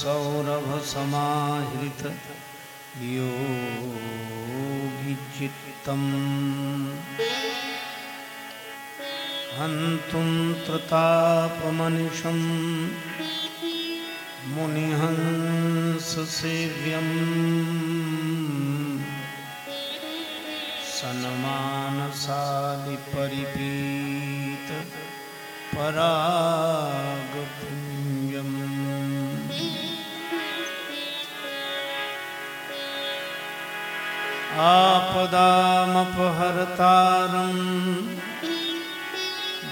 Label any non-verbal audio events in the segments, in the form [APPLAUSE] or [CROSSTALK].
सौरभ सौरभसमाहृत योगिचित्तम् हन्तुं प्रतापमनिशं मुनिहंससेव्यम् सन्मानसादिपरिपीत परा कर्तारं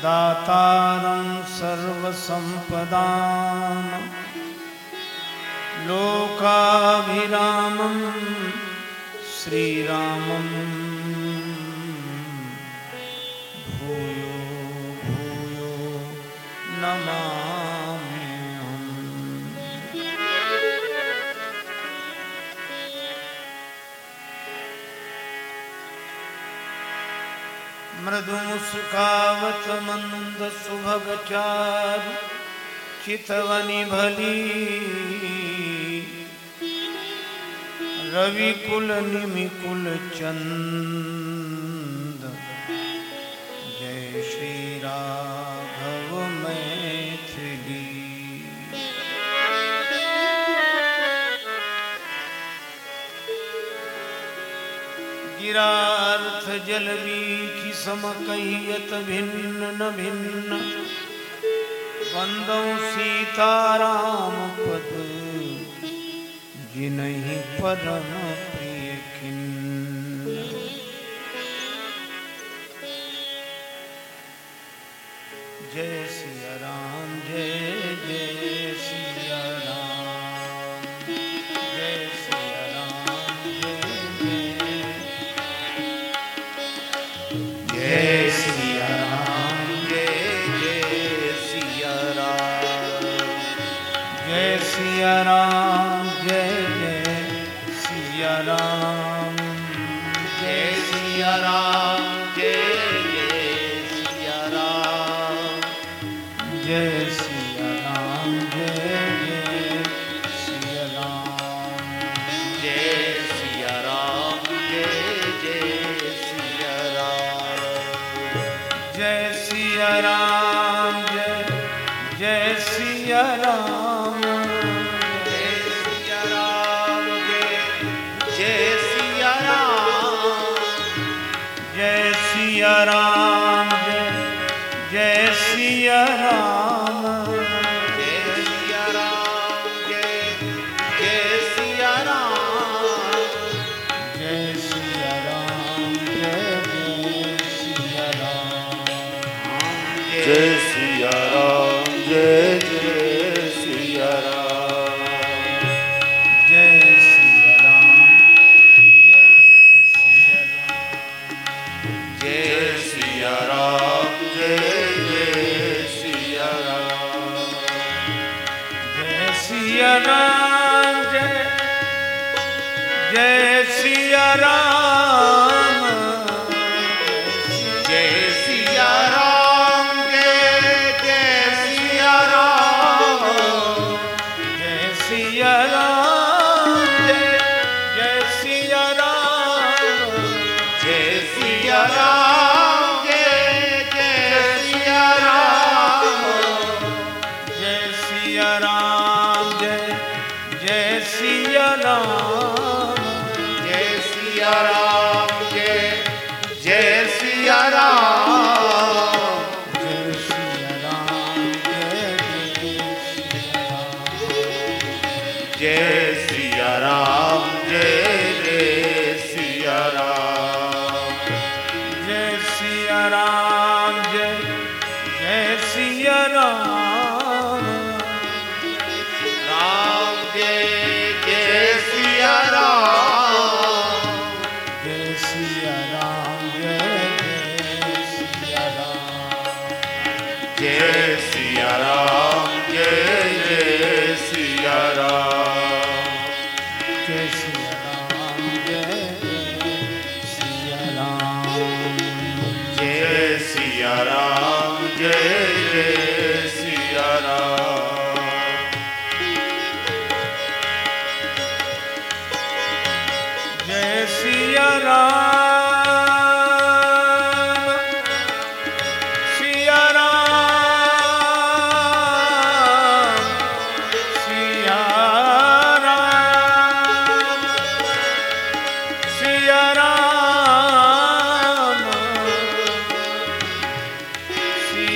दातारं सर्वसम्पदाम् सुखावत मंद सुभग चार, चितवनी भली। रवि कुल निमि कुल चंद। जय श्री राघव मैथिली। गिरार्थ जलवी समकयत भिन्न न भिन्न। बंदौ सीताराम पद। जिन्हीं परम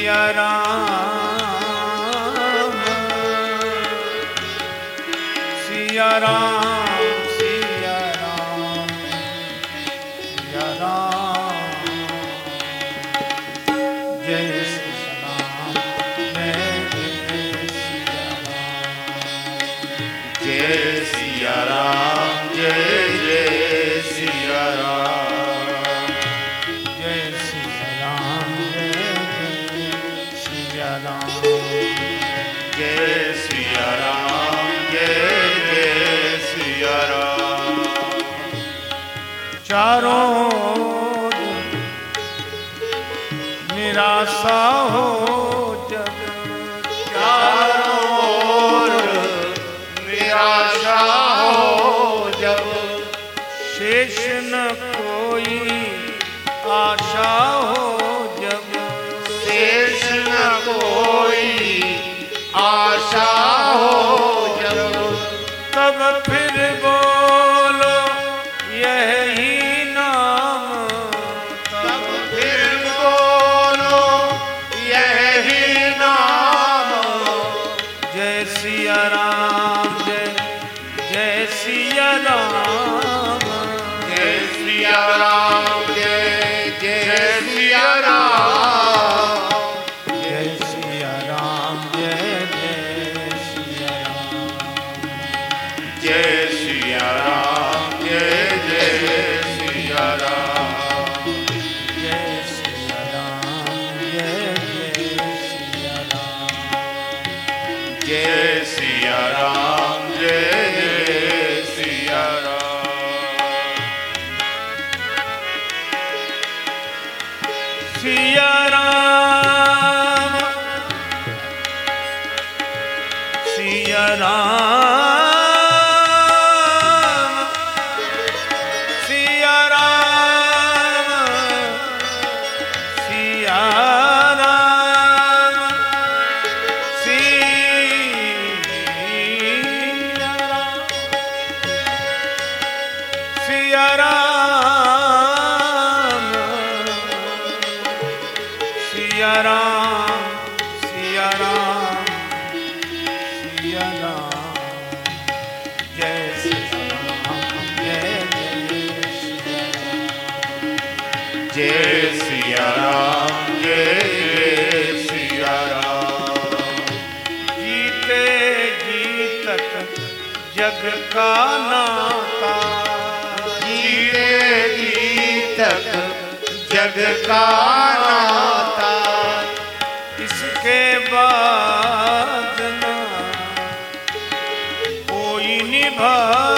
सिया राम सिया राम भा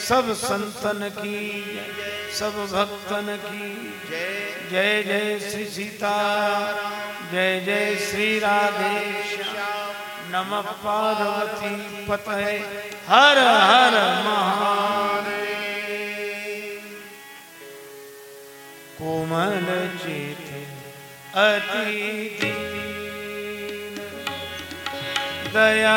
सब संतन की, सब भक्तन की। जय जय श्री सीता जय जय श्री राधे नम पार्वती पतये। हर हर महादेव। कोमल चित अति दया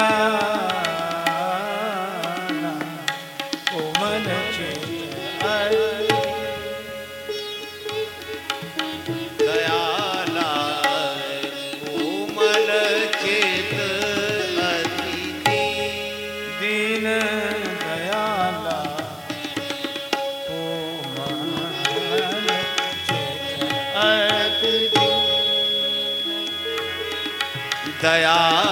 दयाला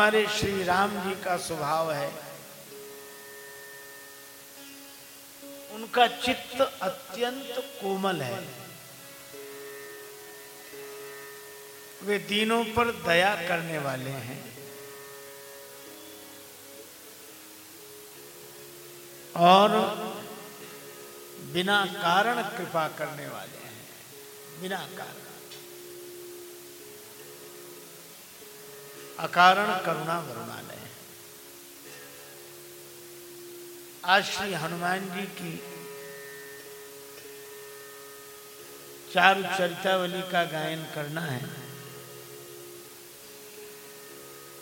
हमारे श्री राम जी का स्वभाव है। उनका चित्त अत्यंत कोमल है। वे दीनों पर दया करने वाले हैं। और बिना कारण कृपा करने वाले हैं। बिना कारण। अकारण करुणा वरुणालय। आज श्री हनुमान जी की चारु चरितावली का गायन करना है।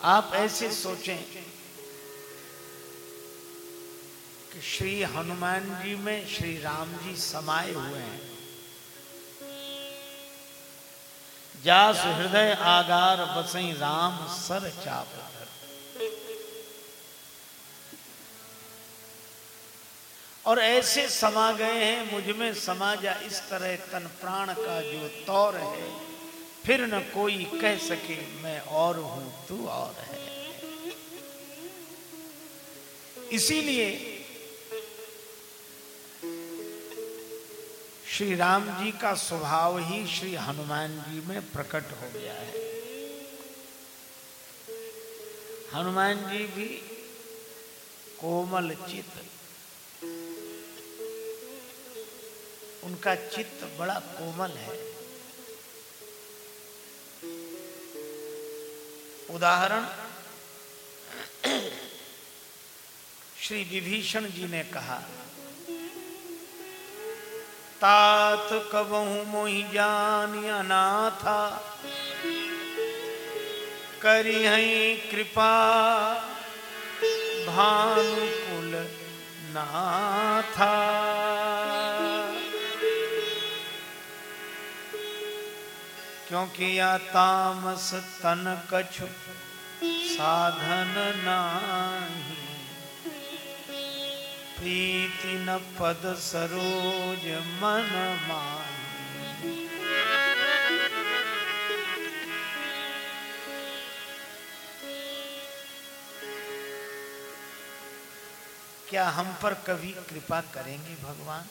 आप ऐसे सोचें कि श्री हनुमान जी में श्री राम जी समाये हुए हैं। जास हृदय आगार बसई राम सर चाप और ऐसे समा गए हैं, मुझमें समा जा इस तरह तन प्राण का जो तौर है, फिर न कोई कह सके मैं और हूँ, तू और है। इसीलिए श्री राम जी का स्वभाव ही श्री हनुमान जी में प्रकट हो गया है। हनुमान जी भी कोमल चित्त, उनका चित्त बड़ा कोमल है। उदाहरण, श्री विभीषण जी ने कहा तात कबहू मोहि जान अनाथा करी हई कृपा, भानुकुल नाथा। क्योंकि या तामस तन कछु साधन नाही। प्रीति न पद सरोज मन माही क्या हम पर कभी कृपा करेंगे भगवान?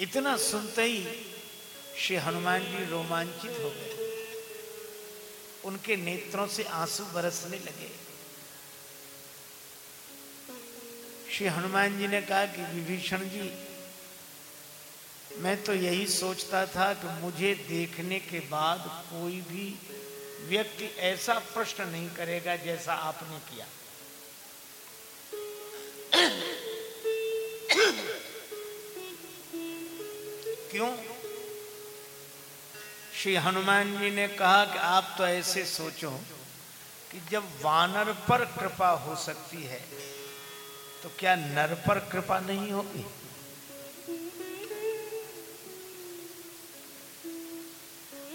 इतना सुनते ही श्री हनुमान जी रोमांचित हो गए। उनके नेत्रों से आँसू बरसने लगे। श्री हनुमान जी ने कहा कि, विभीषण जी, मैं तो यही सोचता था कि मुझे देखने के बाद कोई भी व्यक्ति ऐसा प्रश्न नहीं करेगा जैसा आपने किया। [COUGHS] क्यों? श्री हनुमान जी ने कहा कि आप तो ऐसे सोचो कि जब वानर पर कृपा हो सकती है तो क्या नर पर कृपा नहीं होगी?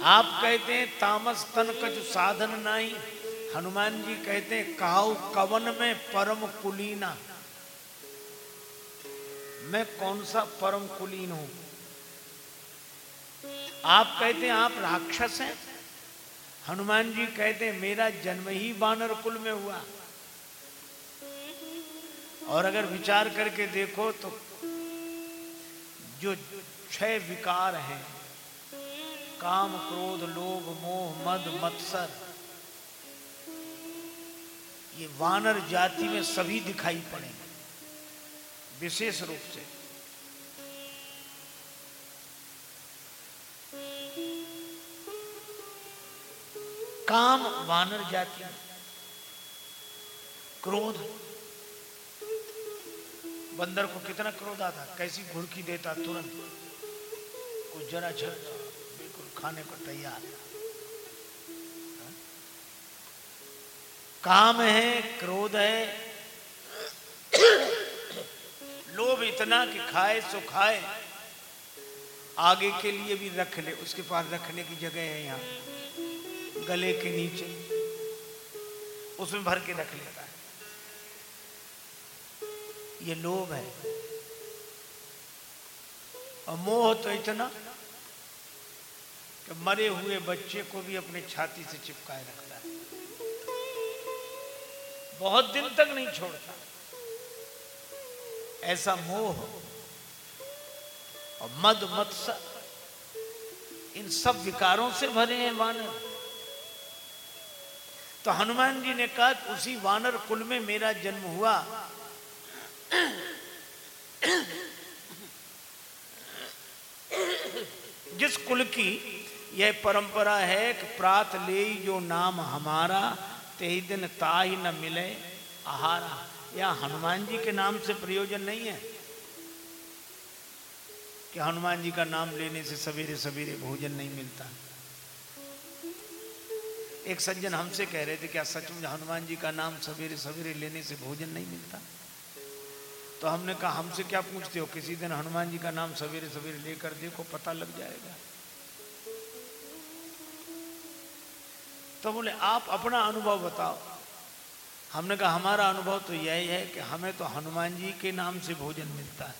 आप कहते हैं, तामस तन का जो साधन नहीं हनुमान जी कहते हैं, काउ कवन में परम कुलीना। मैं कौन सा परम कुलीन हूँ? आप कहते हैं आप राक्षस हैं? हनुमान जी कहते हैं, मेरा जन्म ही बानर कुल में हुआ। और अगर विचार करके देखो तो जो छह विकार हैं, काम, क्रोध, लोभ, मोह, मद, मत्सर, ये वानर जाति में सभी दिखाई पड़ेंगे, विशेष रूप से। काम वानर जाति, क्रोध। बंदर को कितना क्रोध आता, कैसी घुड़की देता तुरंत। कुछ जरा झर बिल्कुल खाने को तैयार। काम है, क्रोध है। लोभ इतना कि खाए, सो खाए। आगे के लिए भी रख ले, उसके पास रखने की जगह है यहाँ। गले के नीचे, उसमें भर के रख लेता है। ये लोभ है। और मोह तो इतना कि मरे हुए बच्चे को भी अपने छाती से चिपकाए रखता है। बहुत दिन तक नहीं छोड़ता। ऐसा मोह और मद मत्सर इन सब विकारों से भरे हैं वानर तो हनुमान जी ने कहा उसी वानर कुल में मेरा जन्म हुआ। जिस कुल की यह परंपरा है कि प्रात ले जो नाम हमारा ते दिन ताही न मिले आहारा। या हनुमान जी के नाम से प्रयोजन नहीं है कि हनुमान जी का नाम लेने से सवेरे सवेरे भोजन नहीं मिलता। एक सज्जन हमसे कह रहे थे क्या सच में हनुमान जी का नाम सवेरे सवेरे लेने से भोजन नहीं मिलता? तो हमने कहा, हमसे क्या पूछते हो? किसी दिन हनुमान जी का नाम सवेरे सवेरे लेकर देखो, पता लग जाएगा। तो बोले, आप अपना अनुभव बताओ। हमने कहा, हमारा अनुभव तो यही है कि हमें तो हनुमान जी के नाम से भोजन मिलता है।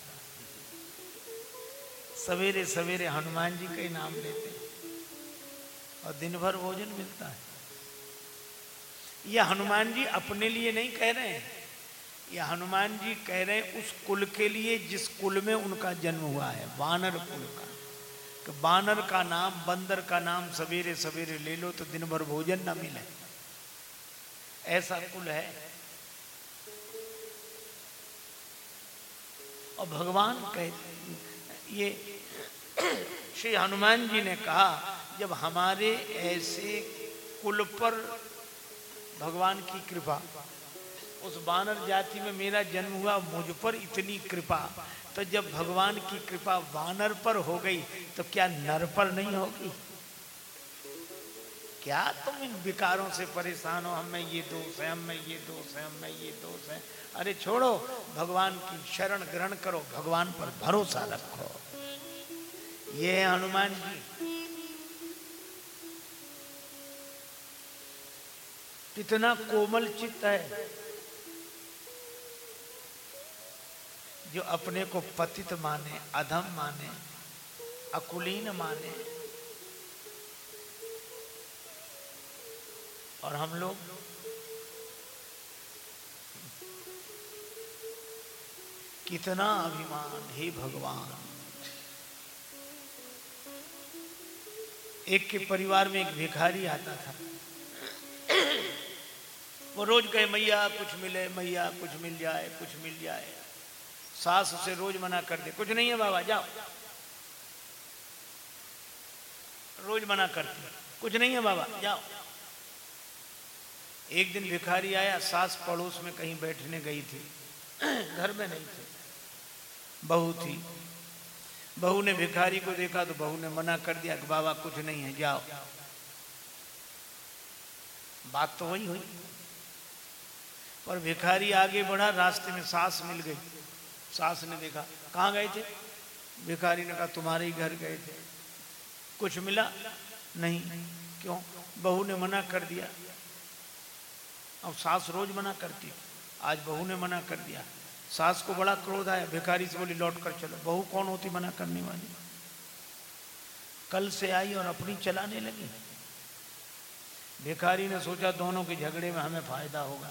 सवेरे सवेरे हनुमान जी का नाम लेते हैं और दिन भर भोजन मिलता है। यह हनुमान जी अपने लिए नहीं कह रहे हैं? यह हनुमान जी कह रहे हैं, उस कुल के लिए जिस कुल में उनका जन्म हुआ है, वानर कुल का। कि बानर का नाम, बंदर का नाम सवेरे सवेरे ले लो तो दिन भर भोजन ना मिले। ऐसा कुल है। और भगवान कह, ये श्री हनुमान जी ने कहा, जब हमारे ऐसे कुल पर भगवान की कृपा। उस बानर जाति में मेरा जन्म हुआ, मुझ पर इतनी कृपा। तो जब भगवान की कृपा वानर पर हो गई तो क्या नर पर नहीं होगी? क्या तुम इन विकारों से परेशान हो? हमें ये दोष है, हमें ये दोष है, हमें ये दोष है। अरे छोड़ो, भगवान की शरण ग्रहण करो, भगवान पर भरोसा रखो। ये हनुमान जी। कितना कोमल चित्त है। जो अपने को पतित माने, अधम माने, अकुलीन माने। और हम लोग कितना अभिमान, हे भगवान। एक के परिवार में एक भिखारी आता था। वो रोज कहे, मैया, कुछ मिले, मैया, कुछ मिल जाए, कुछ मिल जाए। सास उसे रोज मना कर दे। कुछ नहीं है बाबा, जाओ। रोज मना करती कुछ नहीं है बाबा, जाओ। एक दिन भिखारी आया, सास पड़ोस में कहीं बैठने गई थी। [CLEARS THROAT] घर में नहीं थी। बहू थी। बहू ने भिखारी को देखा तो बहू ने मना कर दिया कि बाबा, कुछ नहीं है, जाओ। बात तो वही हुई। पर भिखारी आगे बढ़ा, रास्ते में सास मिल गई। सास ने देखा, कहाँ गए थे? भिखारी ने कहा, तुम्हारे ही घर गए थे। कुछ मिला? नहीं। क्यों? बहू ने मना कर दिया। अब सास रोज मना करती आज बहू ने मना कर दिया। सास को बड़ा क्रोध आया। भिखारी से बोली, लौट कर चलो। बहू कौन होती मना करने वाली? कल से आई और अपनी चलाने लगी। भिखारी ने सोचा, दोनों के झगड़े में हमें फ़ायदा होगा।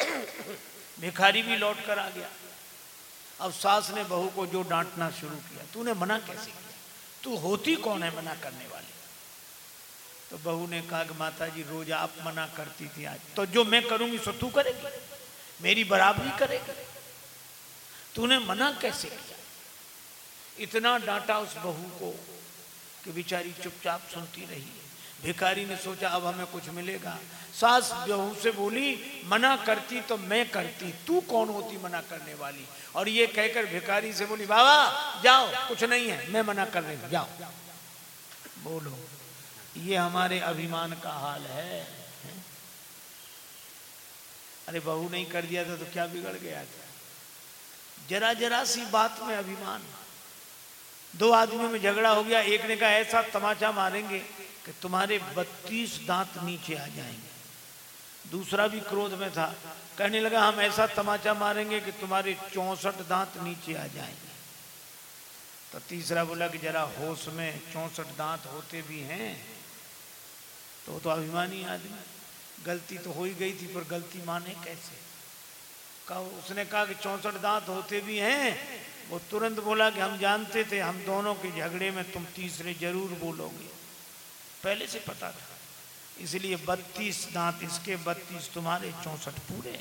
[COUGHS] भिखारी भी लौट कर आ गया। अब सास ने बहू को जो डांटना शुरू किया, तूने मना कैसे किया? तू होती कौन है मना करने वाली? तो बहू ने कहा कि माता जी रोज आप मना करती थी आज। तो जो मैं करूँगी, सो तू करेगी। मेरी बराबरी करेगी। तूने मना कैसे किया? इतना डांटा उस बहू को कि बेचारी चुपचाप सुनती रही। भिखारी ने सोचा, अब हमें कुछ मिलेगा। सास बहू से बोली, मना करती तो मैं करती, तू कौन होती मना करने वाली? और ये कहकर भिखारी से बोली, बाबा, जाओ, कुछ नहीं है, मैं मना कर रही हूँ, जाओ। बोलो, ये हमारे अभिमान का हाल है। अरे, बहू नहीं कर दिया था तो क्या बिगड़ गया था? जरा जरा सी बात में अभिमान। दो आदमियों में झगड़ा हो गया, एक ने कहा, ऐसा तमाचा मारेंगे। कि तुम्हारे बत्तीस दांत नीचे आ जाएँगे। दूसरा भी क्रोध में था। कहने लगा, हम ऐसा तमाचा मारेंगे कि तुम्हारे चौसठ दांत नीचे आ जाएँगे। तो तीसरा बोला कि जरा होश में चौसठ दांत होते भी हैं तो तो अभिमानी आदमी। गलती तो हो ही गई थी, पर गलती माने कैसे? कहा, उसने कहा कि चौसठ दांत होते भी हैं। वो तुरंत बोला कि हम जानते थे, हम दोनों के झगड़े में तुम तीसरे ज़रूर बोलोगे। पहले से पता था। इसलिए बत्तीस दांत, इसके बत्तीस तुम्हारे चौसठ पूरे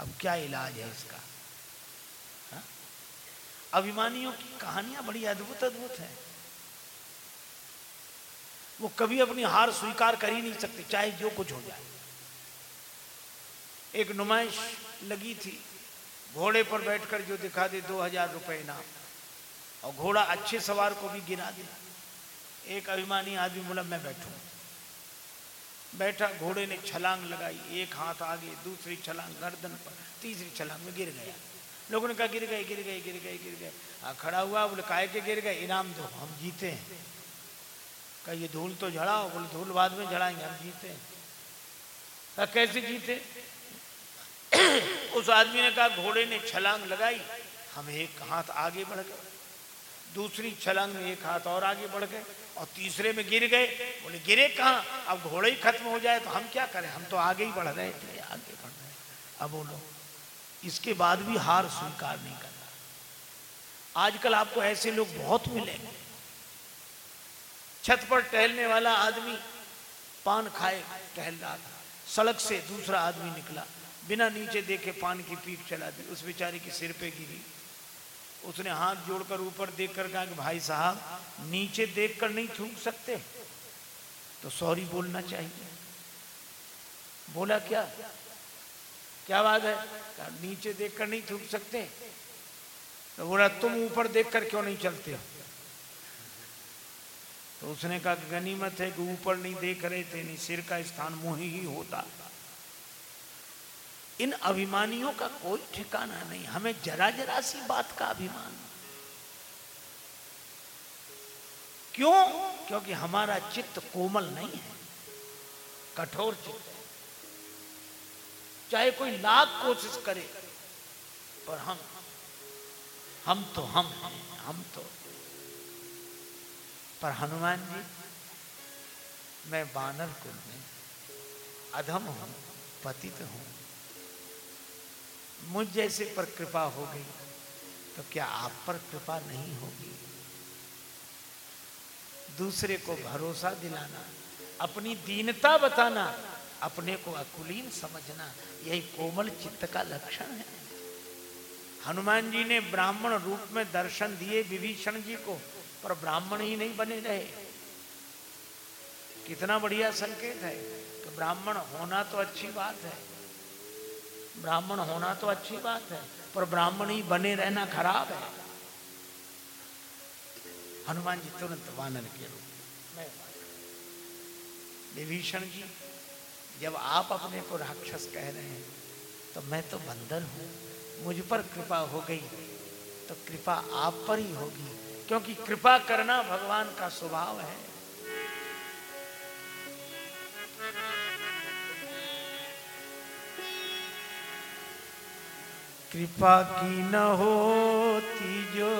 अब क्या इलाज है इसका? हा? अभिमानियों की कहानियाँ बड़ी अद्भुत अद्भुत है। वो कभी अपनी हार स्वीकार कर ही नहीं सकते, चाहे जो कुछ हो जाए। एक नुमाइश लगी थी, घोड़े पर बैठकर जो दिखा दे दो हज़ार रुपए इनाम, और घोड़ा अच्छे सवार को भी गिरा दे एक अभिमानी आदमी बोला, मैं बैठू। बैठा, घोड़े ने छलांग लगाई, एक हाथ आगे, दूसरी छलांग, गर्दन पर, तीसरी छलांग में गिर गया। लोगों ने कहा, गिर गए गिर गए गिर गए गिर गए। खड़ा हुआ, बोले काय के गिर गए? इनाम दो, हम जीते हैं। कहा, ये धूल तो झड़ाओ बोले, धूल बाद में झड़ाएँगे हम जीते हैं। कहा, कैसे जीते? उस आदमी ने कहा, घोड़े ने छलांग लगाई, हम एक हाथ आगे बढ़ गए। दूसरी छलांग में एक हाथ और आगे बढ़ गए। और तीसरे में गिर गए। बोले, गिरे कहाँ? अब घोड़े ही खत्म हो जाए तो हम क्या करें? हम तो आगे ही बढ़ रहे थे आगे बढ़ रहे अब बोलो, इसके बाद भी हार स्वीकार नहीं करना। आजकल आपको ऐसे लोग बहुत मिलेंगे। छत पर टहलने वाला आदमी पान खाए, टहल रहा था। सड़क से दूसरा आदमी निकला। बिना नीचे देखे पान की पीप चला दी। उस बेचारे के सिर पे गिरी। उसने हाथ जोड़कर ऊपर देखकर कहा कि भाई साहब, नीचे देखकर नहीं थूक सकते। तो सॉरी बोलना चाहिए। बोला क्या? क्या बात है? कहा, नीचे देखकर नहीं थूक सकते। तो बोला, तुम ऊपर देखकर क्यों नहीं चलते? हो तो उसने कहा गनीमत है कि ऊपर नहीं देख रहे थे, नहीं सिर का स्थान मुँह ही होता। इन अभिमानियों का कोई ठिकाना नहीं हमें जरा जरा सी बात का अभिमान। क्यों? क्योंकि हमारा चित्त कोमल नहीं है कठोर चित्त है। चाहे कोई लाख कोशिश करे पर हम हम तो हम हम, हम तो। पर हनुमान जी मैं बानर कुल में अधम हूँ पतित हूँ। मुझ जैसे पर कृपा हो गई तो क्या आप पर कृपा नहीं होगी? दूसरे को भरोसा दिलाना, अपनी दीनता बताना, अपने को अकुलीन समझना, यही कोमल चित्त का लक्षण है। हनुमान जी ने ब्राह्मण रूप में दर्शन दिए विभीषण जी को, पर ब्राह्मण ही नहीं बने रहे। कितना बढ़िया संकेत है कि ब्राह्मण होना तो अच्छी बात है ब्राह्मण होना तो अच्छी बात है, पर ब्राह्मण ही बने रहना खराब है। हनुमान जी तुरंत वानर के रूप में। विभीषण जी, जब आप अपने को राक्षस कह रहे हैं तो मैं तो बंदर हूँ, मुझ पर कृपा हो गई तो कृपा आप पर ही होगी, क्योंकि कृपा करना भगवान का स्वभाव है। कृपा की न होती जो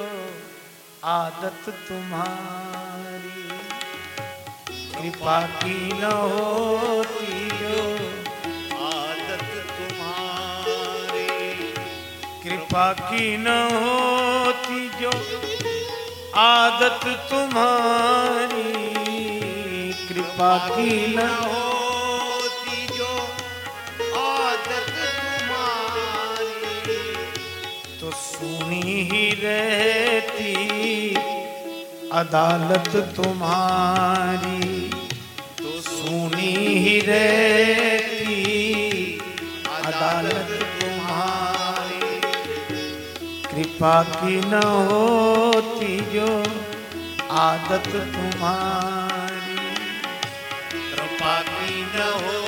आदत तुम्हारी। कृपा की न होती जो आदत तुम्हारी। कृपा की न होती जो आदत तुम्हारी। कृपा की न हो सुनी ही रहती, अदालत तुम्हारी तो सुनी ही रहती, अदालत तुम्हारी। कृपा की न होती जो आदत तुम्हारी। कृपा की न होती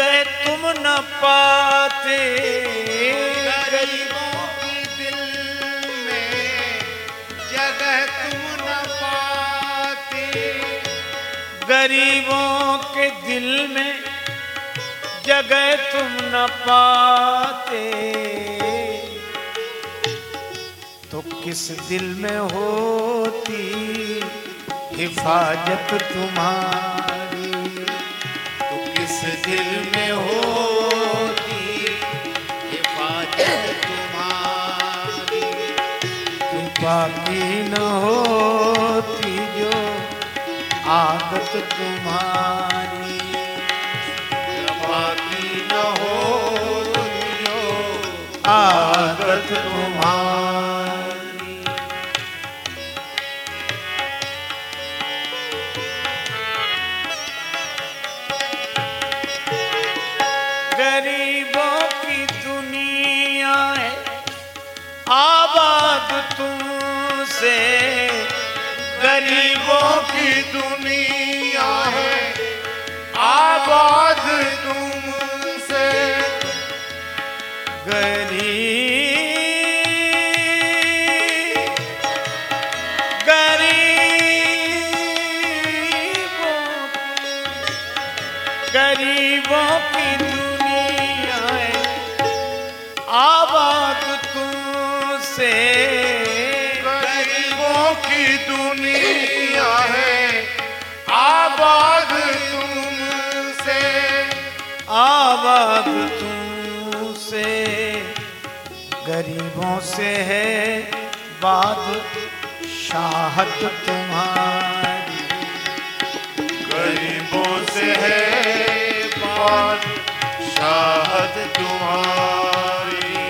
जगह तुम न पाते। गरीबों की दिल में जगह तुम न पाते। गरीबों के दिल में जगह तुम न पाते। तो किस दिल में होती हिफाजत तुम्हारी? बाकी न होती जो आदत तुम्हारी। बाकी न होती जो आदत तुम्हारी। गरीबों की दुनिया है, आबाद तुम तुमसे गरीबों की दुनिया गरीबों से है बात शाहत तुम्हारी। गरीबों से है बात शाहद तुम्हारी।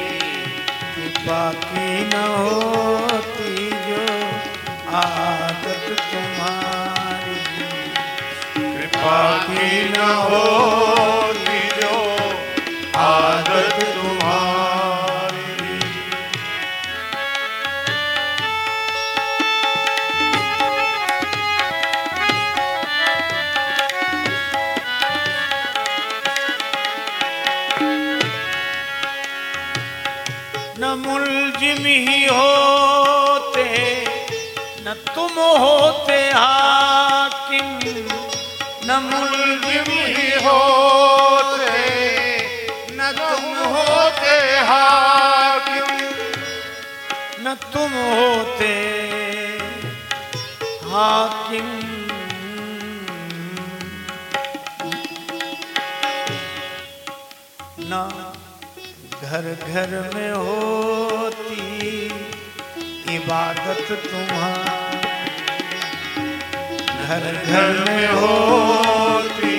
कृपा की न होती जो आदत तुम्हारी। कृपा की न होती तुम होते हाकिम न मुलजिम ही होते न तुम होते हाकिम न तुम होते हाकिम न घर घर में होती इबादत तुम्हारी घर घर में होती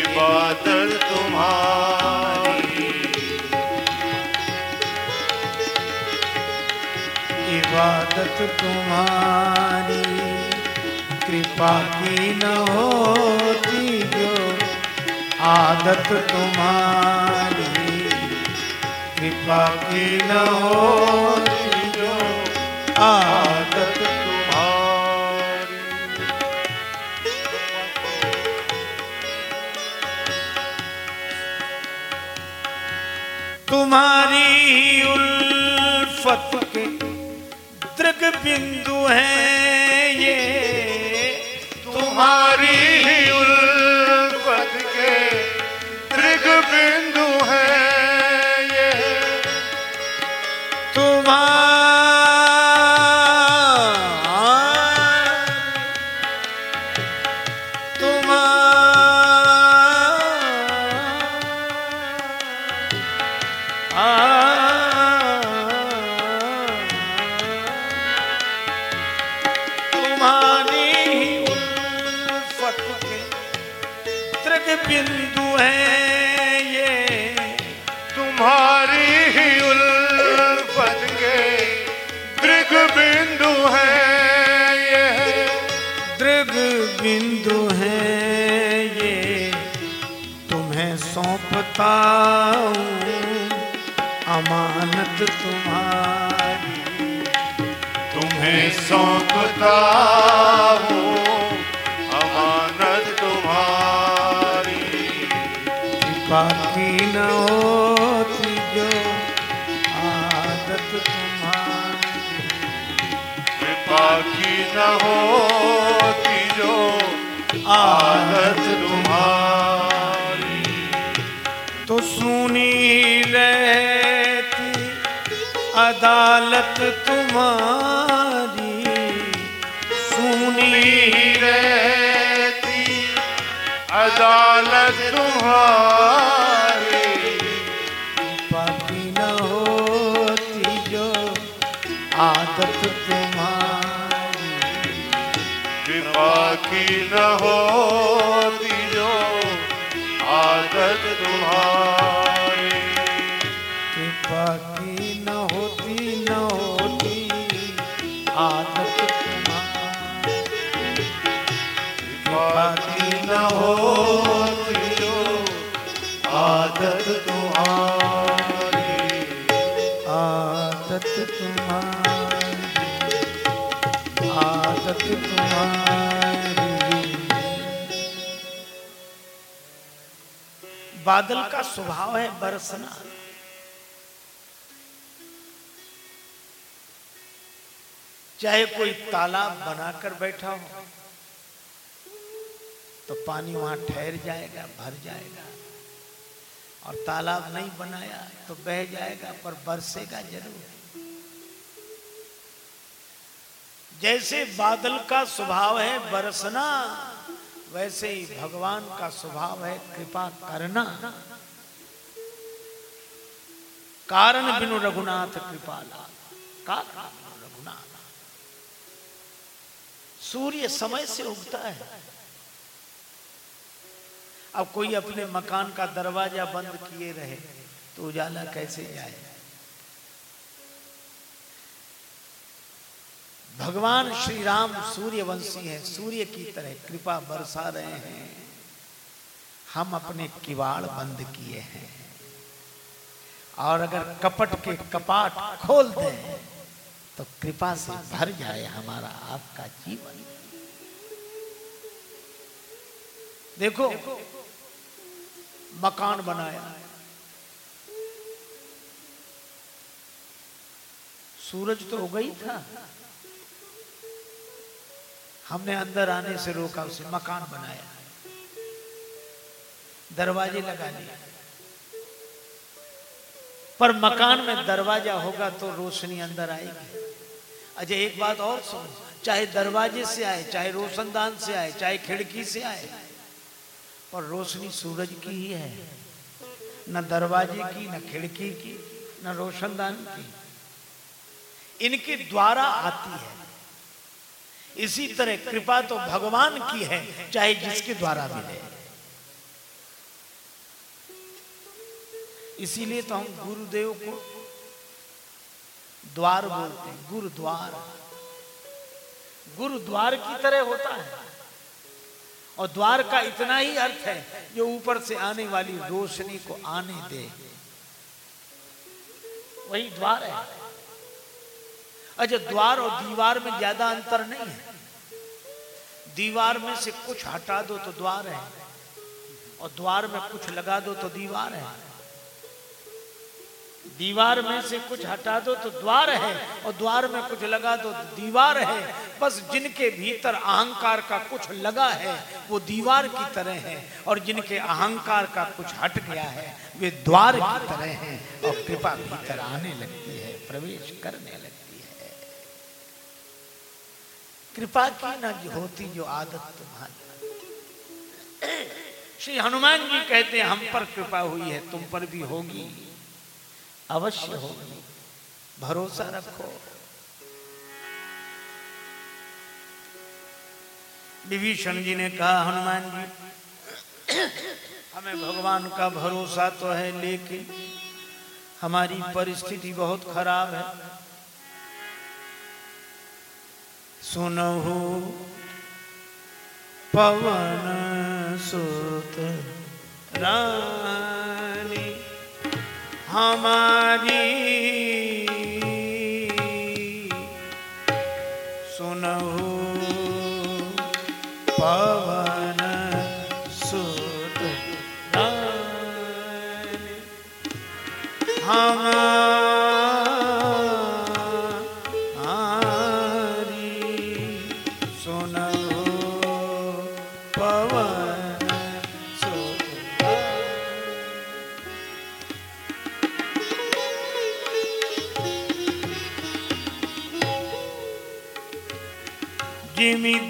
इबादत तुम्हारी। इबादत तुम्हारी, कृपा की न होती जो आदत तुम्हारी। कृपा की न होती जो आदत बिंदु हैं। सौंपता हूँ अमानत तुम्हारी। कृपा की न होती जो आदत तुम्हारी। कृपा की न होती जो आदत तुम्हारी। तो सुनी रहती अदालत तुम्हारी। अदालत तुम्हारी। बाकी न होती जो आदत तुम्हारी। बाकी न होती जो आदत तुम्हारी। बादल का स्वभाव है बरसना। चाहे कोई तालाब बनाकर बैठा हो तो पानी वहाँ ठहर जाएगा, भर जाएगा। और तालाब नहीं बनाया तो बह जाएगा, पर बरसेगा ज़रूर। जैसे बादल का स्वभाव है बरसना वैसे ही भगवान का स्वभाव है, कृपा करना। कारण बिनु रघुनाथ कृपाला। कारण बिनु रघुनाथ। सूर्य समय से उगता है। अब कोई अपने मकान का दरवाज़ा बंद किए रहे तो उजाला कैसे जाए भगवान श्री राम सूर्यवंशी है, सूर्य की तरह कृपा बरसा रहे हैं। हम अपने किवाड़ बंद किए हैं। और अगर कपट के कपाट खोल दें तो कृपा से भर जाए हमारा आपका जीवन। देखो, मकान बनाया। सूरज तो हो गई था। हमने अंदर आने से रोका, उसे मकान बनाया। दरवाजे लगा लिए। पर मकान में दरवाज़ा होगा तो रोशनी अंदर आएगी। अजय एक बात और सुनो। चाहे दरवाजे से आए, चाहे रोशनदान से आए, चाहे खिड़की से आए, पर रोशनी सूरज की ही है। न दरवाजे की, न खिड़की की, न रोशनदान की। इनके द्वारा आती है। इसी तरह कृपा तो भगवान की है, चाहे जिसके द्वारा मिले इसीलिए तो हम गुरुदेव को द्वार बोलते हैं, गुरुद्वार। गुरुद्वार की तरह होता है। और द्वार का इतना ही अर्थ है, जो ऊपर से आने वाली रोशनी को आने दे। वही द्वार है। अच्छा द्वार और दीवार में ज़्यादा अंतर नहीं है। दीवार में से कुछ हटा दो तो द्वार है, और द्वार में कुछ लगा दो तो दीवार है। दीवार में से कुछ हटा दो तो द्वार है, और द्वार में कुछ लगा दो तो दीवार है। बस जिनके भीतर अहंकार का कुछ लगा है, वो दीवार की तरह है, और जिनके अहंकार का कुछ हट गया है, वे द्वार की तरह हैं, और कृपा भीतर आने लगती है, प्रवेश करने लगती कृपा की न होती जो आदत तुम्हारी। श्री हनुमान जी कहते हैं, हम पर कृपा हुई है, तुम पर भी होगी। अवश्य होगी। भरोसा रखो। विभीषण जी ने कहा, हनुमान जी, हमें भगवान का भरोसा तो है, लेकिन हमारी परिस्थिति बहुत खराब है। सुनहु पवन सुत रानी हमारी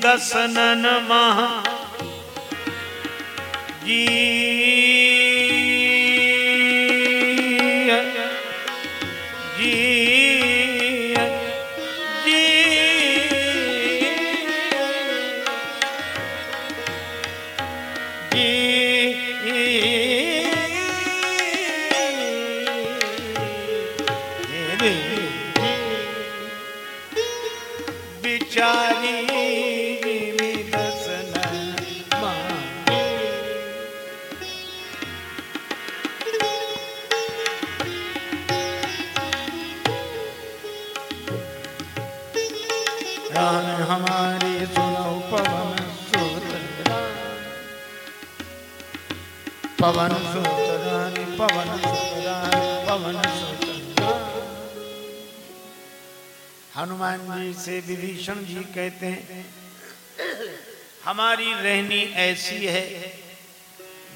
दसनन महा जी से विभीषण जी कहते हैं, हमारी रहनी ऐसी है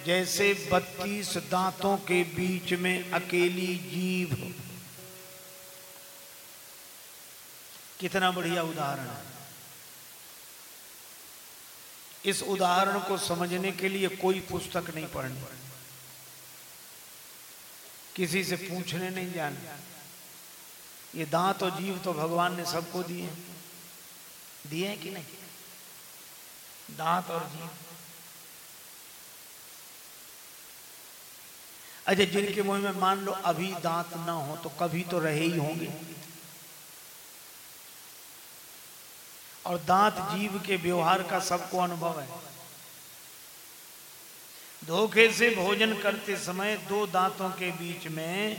जैसे बत्तीस दांतों के बीच में अकेली जीव कितना बढ़िया उदाहरण है। इस उदाहरण को समझने के लिए कोई पुस्तक नहीं पढ़नी। किसी से पूछने नहीं जाना। ये दांत और जीव तो भगवान ने सबको दिए दिए कि नहीं? दांत और जीव। अच्छा जिनके मुँह में मान लो अभी दांत ना हो तो कभी तो रहे ही होंगे। और दांत जीव के व्यवहार का सबको अनुभव है। धोखे से भोजन करते समय दो दांतों के बीच में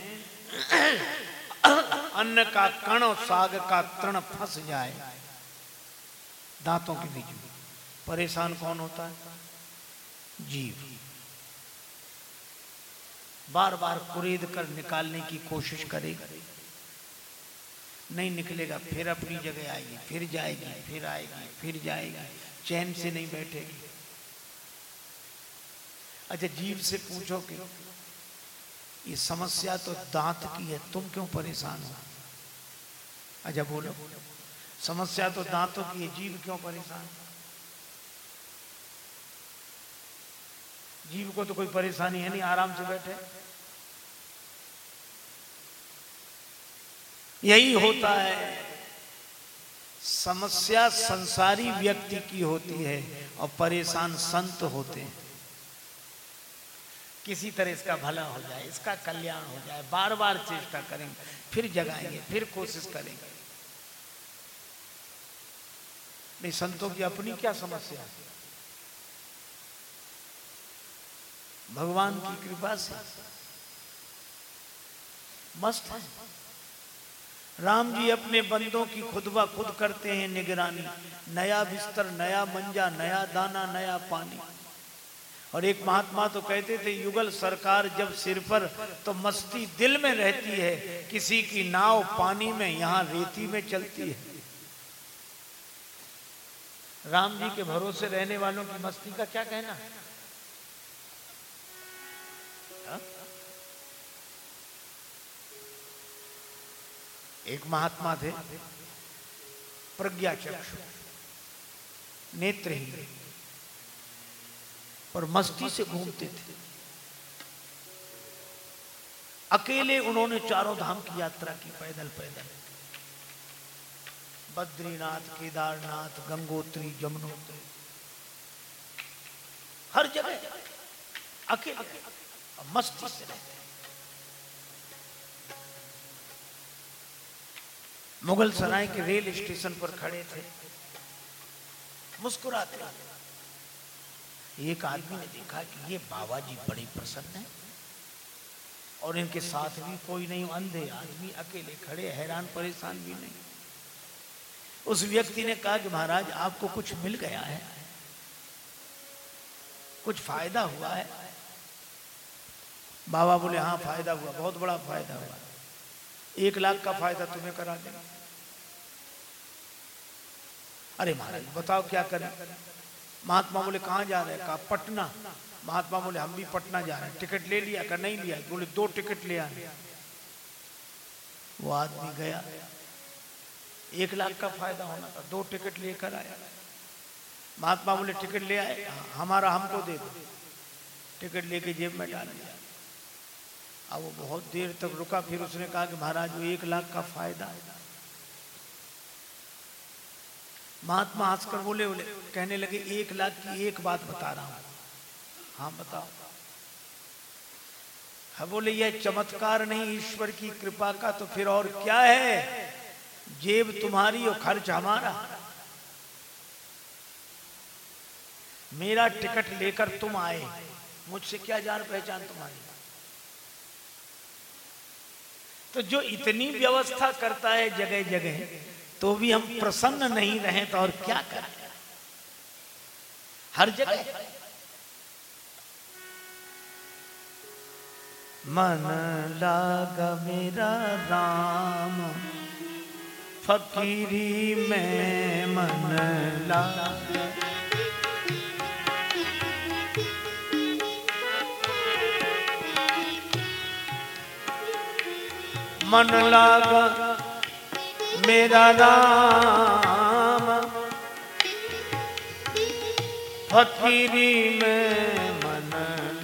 अन्न का कण और साग का तृण फंस जाए। दांतों के बीच में परेशान कौन होता है? जीव। बार बार कुरेद कर निकालने की कोशिश करेगा। नहीं निकलेगा, फिर अपनी जगह आएगी, फिर जाएगी, फिर आएगी, फिर जाएगी, चैन से नहीं बैठेगी। अच्छा जीव से पूछो कि ये समस्या तो दांत की है, तुम क्यों परेशान हो? अच्छा बोलो। समस्या तो दांतों की है, जीव क्यों परेशान? जीव को तो कोई परेशानी है नहीं, आराम से बैठे। यही होता है। समस्या संसारी व्यक्ति की होती है और परेशान संत होते हैं। किसी तरह इसका भला हो जाए, इसका कल्याण हो जाए बार बार चेष्टा करेंगे, फिर जगाएँगे, फिर कोशिश करेंगे। नहीं, संतों की अपनी क्या समस्या है? भगवान की कृपा से। मस्त है। राम जी अपने बंदों की खुद खुद करते हैं निगरानी। नया बिस्तर, नया मंजा, नया दाना, नया पानी। और एक महात्मा तो कहते थे, युगल सरकार जब सिर पर तो मस्ती दिल में रहती है। किसी की नाव पानी में, यहाँ रेती में चलती है। राम जी के भरोसे रहने वालों की मस्ती का क्या कहना? है? एक महात्मा थे प्रज्ञा चक्षु नेत्रहीन। और मस्ती से घूमते थे। अकेले उन्होंने चारों धाम की यात्रा की, पैदल पैदल। बद्रीनाथ, केदारनाथ, गंगोत्री, यमुनोत्री। हर जगह अकेले मस्ती से रहते। मुगल सराय के रेल स्टेशन पर खड़े थे। मुस्कुराते। एक आदमी ने देखा कि ये बाबा जी बड़े प्रसन्न हैं और इनके साथ भी कोई नहीं, अंधे आदमी अकेले खड़े, हैरान, परेशान भी नहीं। उस व्यक्ति ने कहा कि महाराज, आपको कुछ मिल गया है, कुछ फ़ायदा हुआ है। बाबा बोले हाँ फ़ायदा हुआ, बहुत बड़ा फ़ायदा हुआ। एक लाख का फ़ायदा तुम्हें करा देगा। अरे महाराज, बताओ क्या करें? महात्मा बोले, कहाँ जा रहे हैं? कहा, पटना. महात्मा बोले, हम भी पटना जा रहे हैं। टिकट ले लिया का नहीं लिया? बोले, दो टिकट ले आए वो आदमी गया। एक लाख का फ़ायदा होना था। दो टिकट लेकर आया। महात्मा बोले, टिकट ले आए। हमारा हमको दे दो। टिकट लेके जेब में डाल दिया। अब वो बहुत देर तक रुका। फिर उसने कहा कि, महाराज, वो एक लाख का फ़ायदा है। महात्मा हंसकर बोले बोले, कहने लगे, एक लाख की एक बात बता रहा हूँ। हाँ बताओ। हाँ बोले, यह चमत्कार नहीं, ईश्वर की कृपा का तो फिर और क्या है? जेब तुम्हारी और खर्च हमारा। मेरा टिकट लेकर तुम आए, मुझसे क्या जान पहचान तुम्हारी? तो जो इतनी व्यवस्था करता है जगह जगह तो भी हम प्रसन्न नहीं रहे तो और क्या करें? हर जगह। मन लागा मेरा राम, फकीरी में मन लागा। मन लागा मेरा राम। फकीरी में मन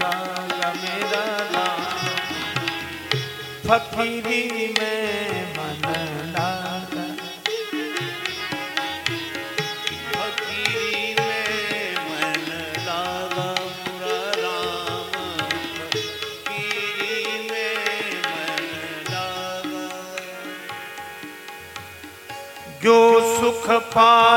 लागा मेरा राम। फकीरी में सुख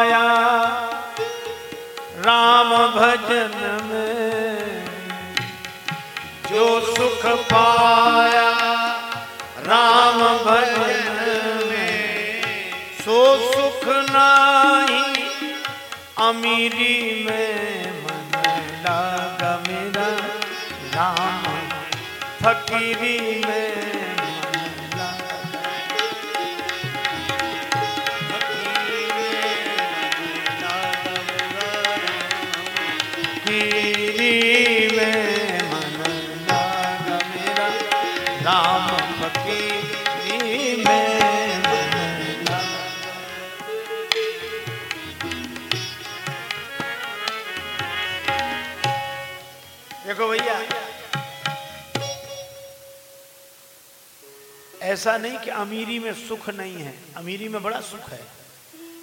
ऐसा नहीं कि अमीरी में सुख नहीं है। अमीरी में बड़ा सुख है।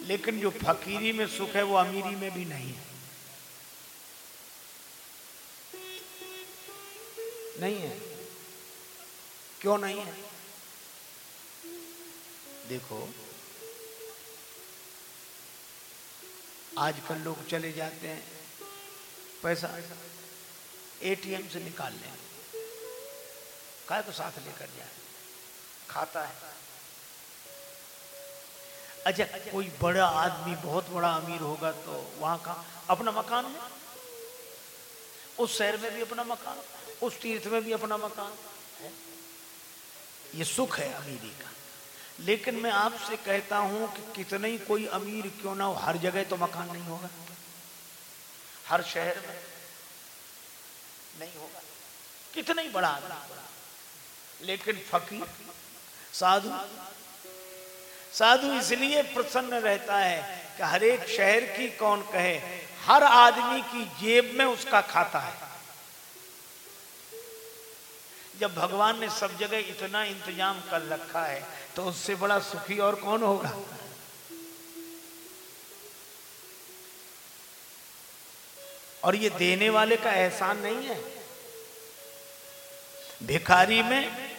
लेकिन जो फकीरी में सुख है, वो अमीरी में भी नहीं है। नहीं है। क्यों नहीं है? देखो, आजकल लोग चले जाते हैं, पैसा एटीएम से निकाल लें। काय तो साथ लेकर जाए? खाता है। अच्छा कोई बड़ा आदमी, बहुत बड़ा अमीर होगा तो वहाँ का अपना मकान है? उस शहर में भी अपना मकान, उस तीर्थ में भी अपना मकान ये सुख है अमीरी का। लेकिन मैं आपसे कहता हूँ कि कितने ही कोई अमीर क्यों ना हो, हर जगह तो मकान नहीं होगा। हर शहर में नहीं होगा। कितना ही बड़ा आदमी। लेकिन फकीर साधु। साधु इसलिए प्रसन्न रहता है कि हर एक शहर की कौन कहे, हर आदमी की जेब में उसका खाता है। जब भगवान ने सब जगह इतना इंतज़ाम कर रखा है तो उससे बड़ा सुखी और कौन होगा? और ये देने वाले का एहसान नहीं है। भिखारी में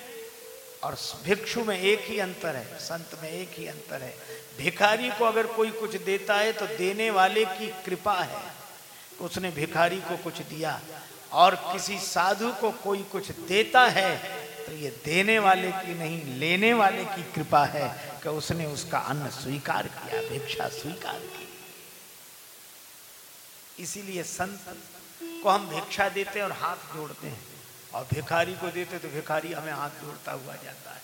और भिक्षु में एक ही अंतर है, संत में एक ही अंतर है। भिखारी को अगर कोई कुछ देता है तो देने वाले की कृपा है। उसने भिखारी को कुछ दिया, और किसी साधु को कोई कुछ देता है तो ये देने वाले की नहीं, लेने वाले की कृपा है कि उसने उसका अन्न स्वीकार किया, भिक्षा स्वीकार की। इसीलिए संत को हम भिक्षा देते हैं और हाथ जोड़ते हैं। और भिखारी को देते तो भिखारी हमें हाथ जोड़ता हुआ जाता है।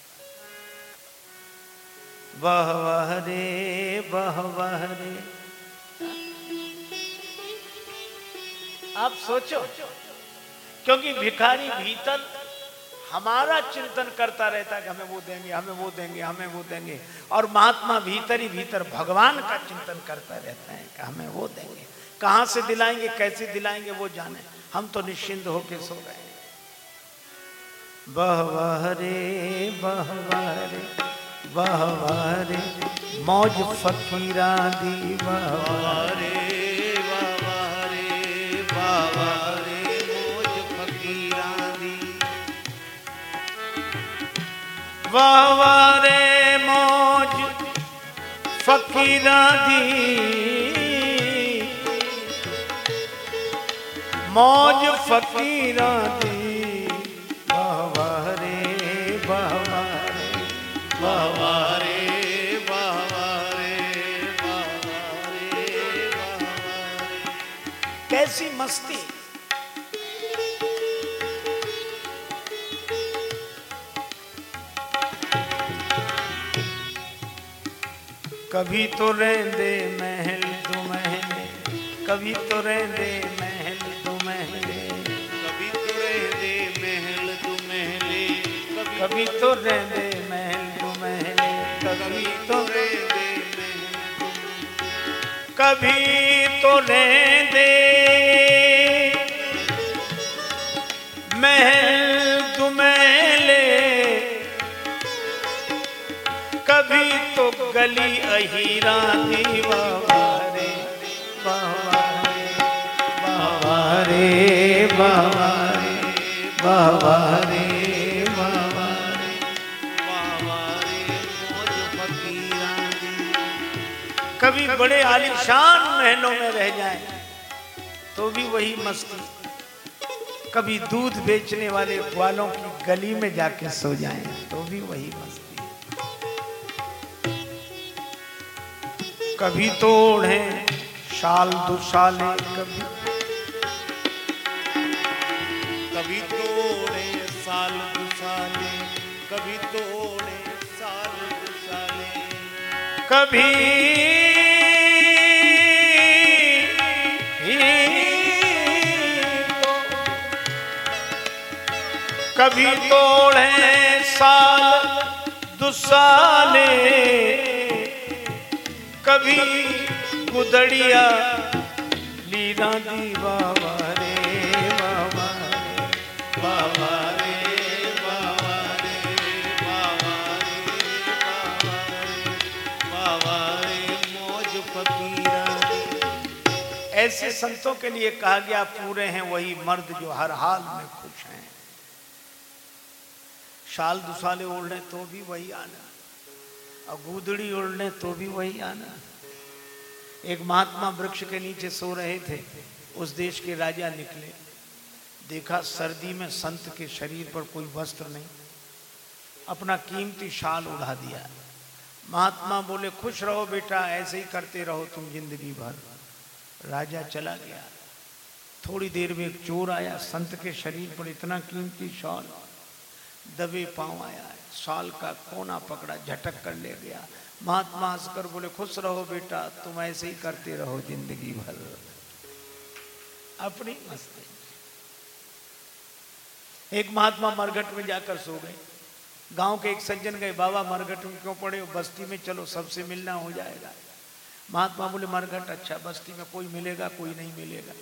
वह वह रे वह वह रे। आप सोचो, क्योंकि भिखारी भीतर हमारा चिंतन करता रहता है कि हमें वो देंगे, हमें वो देंगे, हमें वो देंगे। और महात्मा भीतर ही भीतर भगवान का चिंतन करता रहता है कि हमें वो देंगे। कहाँ से दिलाएँगे, कैसे दिलाएँगे, वो जाने। हम तो निश्चिंत होके सो रहे हैं बह बह रे बह बह रे बह बह रे मौज फकीरा दी बह बह रे रे बाबा रे बाबा रे मोज फकीरां दी। मौज फकीरा दी। मौज फकीरा दी। मस्ती। कभी तो रहंदे महल दो महले कभी तो रहंदे महल दो महले कभी तो रहंदे महल तू महले कभी तो रहंदे महल दो महले कभी तो महल कभी तो रहंदे महल दो महले कभी तो गली अहीरा दी बाबा रे बाबा रे बाबा रे बाबा रे बाबा रे बाबा रे बाबा रे मौज कभी बड़े आलिशान महलों में रह जाए तो भी वही मस्ती। कभी दूध बेचने वाले ग्वालों की गली में जाके सो जाएँ तो भी वही मस्ती। कभी तो ओढ़े शाल दुशाले, कभी कभी तोड़े साल दुसाले कभी तोड़े साल दुसाले कभी कभी तोड़े साल, दुसाले। कभी गुदड़िया, लीला दी बाबा रे, बाबा बाबा ऐसे संतों के लिए कहा गया, पूरे हैं वही मर्द जो हर हाल में खुश हैं। शाल दुसाले ओढ़ने तो भी वही आना। और गुदड़ी ओढ़ने तो भी वही आना। एक महात्मा वृक्ष के नीचे सो रहे थे, उस देश के राजा निकले। देखा सर्दी में संत के शरीर पर कोई वस्त्र नहीं। अपना कीमती शाल उड़ा दिया। महात्मा बोले, खुश रहो बेटा, ऐसे ही करते रहो तुम ज़िंदगी भर। राजा चला गया। थोड़ी देर में एक चोर आया, संत के शरीर पर इतना कीमती शॉल। दबे पाँव आया शॉल का कोना पकड़ा, झटक कर ले गया। महात्मा हंसकर बोले, खुश रहो बेटा, तुम ऐसे ही करते रहो ज़िंदगी भर। अपनी मस्ती। एक महात्मा मरघट में जाकर सो गए। गाँव के एक सज्जन गए, बाबा, मरघट में क्यों पड़े हो? बस्ती में चलो, सबसे मिलना हो जाएगा। महात्मा बोले, मरघट अच्छा बस्ती में कोई मिलेगा, कोई नहीं मिलेगा।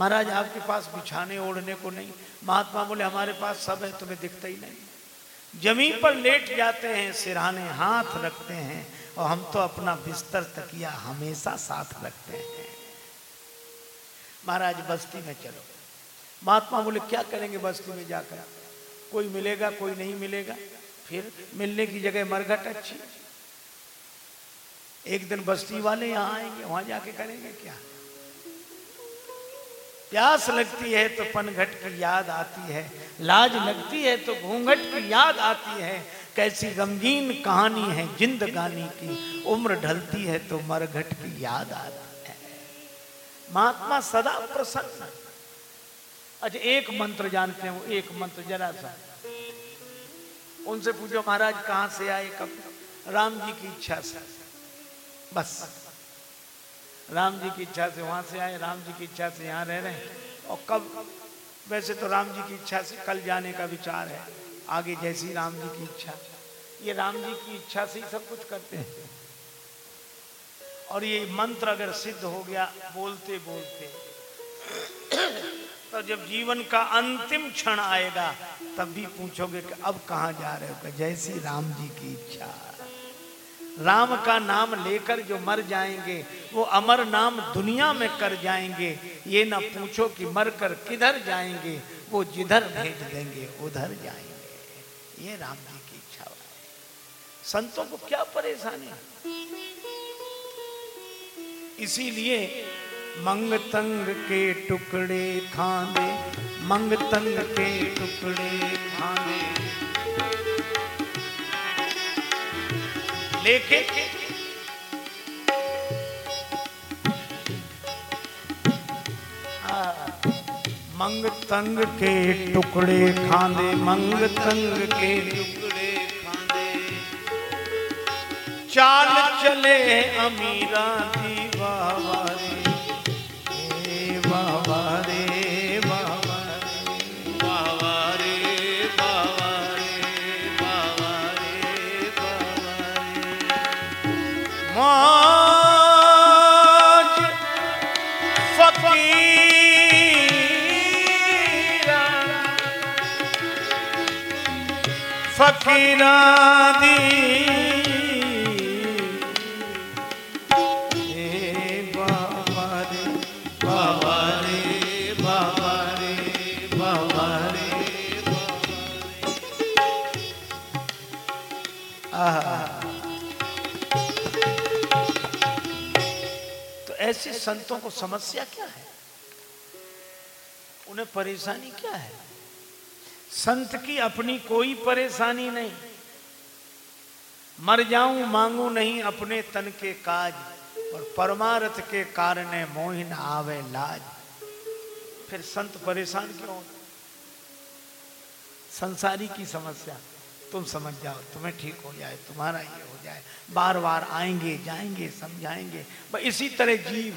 महाराज, आपके पास बिछाने ओढ़ने को नहीं। महात्मा बोले, हमारे पास सब है, तुम्हें दिखता ही नहीं। ज़मीन पर लेट जाते हैं सिरहाने हाथ रखते हैं, और हम तो अपना बिस्तर तकिया हमेशा साथ रखते हैं। महाराज, बस्ती में चलो। महात्मा बोले, क्या करेंगे बस्ती में जाकर? कोई मिलेगा, कोई नहीं मिलेगा। फिर मिलने की जगह मरघट अच्छी। एक दिन बस्ती वाले यहाँ आएँगे, वहाँ जाके करेंगे क्या? प्यास लगती है तो पनघट की याद आती है, लाज लगती है तो घूंघट की याद आती है। कैसी गमगीन कहानी है जिंदगानी की, उम्र ढलती है तो मरघट की याद आती है। महात्मा सदा प्रसन्न अच्छा एक मंत्र जानते हैं एक मंत्र जरा सा। उनसे पूछो, महाराज, कहाँ से आए कब? राम जी की इच्छा से। बस। राम जी की इच्छा से वहाँ से आए, राम जी की इच्छा से यहाँ रह रहे हैं। और कब? वैसे तो राम जी की इच्छा से कल जाने का विचार है। आगे जैसी राम जी की इच्छा। ये राम जी की इच्छा से ही सब कुछ करते हैं। और ये मंत्र अगर सिद्ध हो गया, बोलते बोलते। तो जब जीवन का अंतिम क्षण आएगा, तब भी पूछोगे कि अब कहाँ जा रहे हो? जैसी राम जी की इच्छा। राम का नाम लेकर जो मर जाएँगे, वो अमर नाम दुनिया में कर जाएँगे। ये ना पूछो कि मर कर किधर जाएँगे, वो जिधर भेज देंगे, उधर जाएँगे। ये राम जी की इच्छा संतों को क्या परेशानी इसीलिए मंग तंग के टुकड़े खांदे मंग तंग के टुकड़े खांदे लेके। हाँ। मंग तंग के टुकड़े खांदे मंग तंग के टुकड़े खांदे। चाल चले अमीरा तो ऐसे संतों को समस्या क्या है? उन्हें परेशानी क्या है? संत की अपनी कोई परेशानी नहीं। मर जाऊँ, मांगू नहीं अपने तन के काज, और परमारथ के कारण मोहिन आवे लाज। फिर संत परेशान क्यों संसारी की समस्या। तुम समझ जाओ, तुम्हें ठीक हो जाए, तुम्हारा ये हो जाए। बार बार आएँगे, जाएँगे, समझाएँगे। इसी तरह जीव,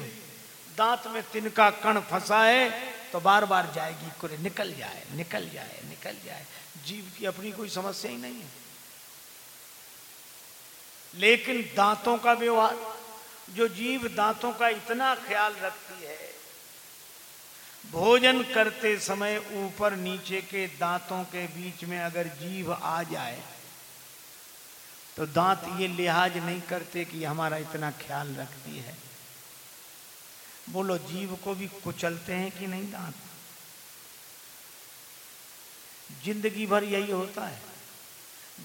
दांत में तिनका कण फंसा है तो बार बार जाएगी, कुरे निकल जाए निकल जाए निकल जाए। जीव की अपनी कोई समस्या ही नहीं है। लेकिन दांतों का व्यवहार, जो जीव दांतों का इतना ख्याल रखती है, भोजन करते समय ऊपर नीचे के दांतों के बीच में अगर जीव आ जाए तो दांत ये लिहाज नहीं करते कि हमारा इतना ख्याल रखती है। बोलो जीव को भी कुचलते हैं कि नहीं दांत? ज़िंदगी भर यही होता है।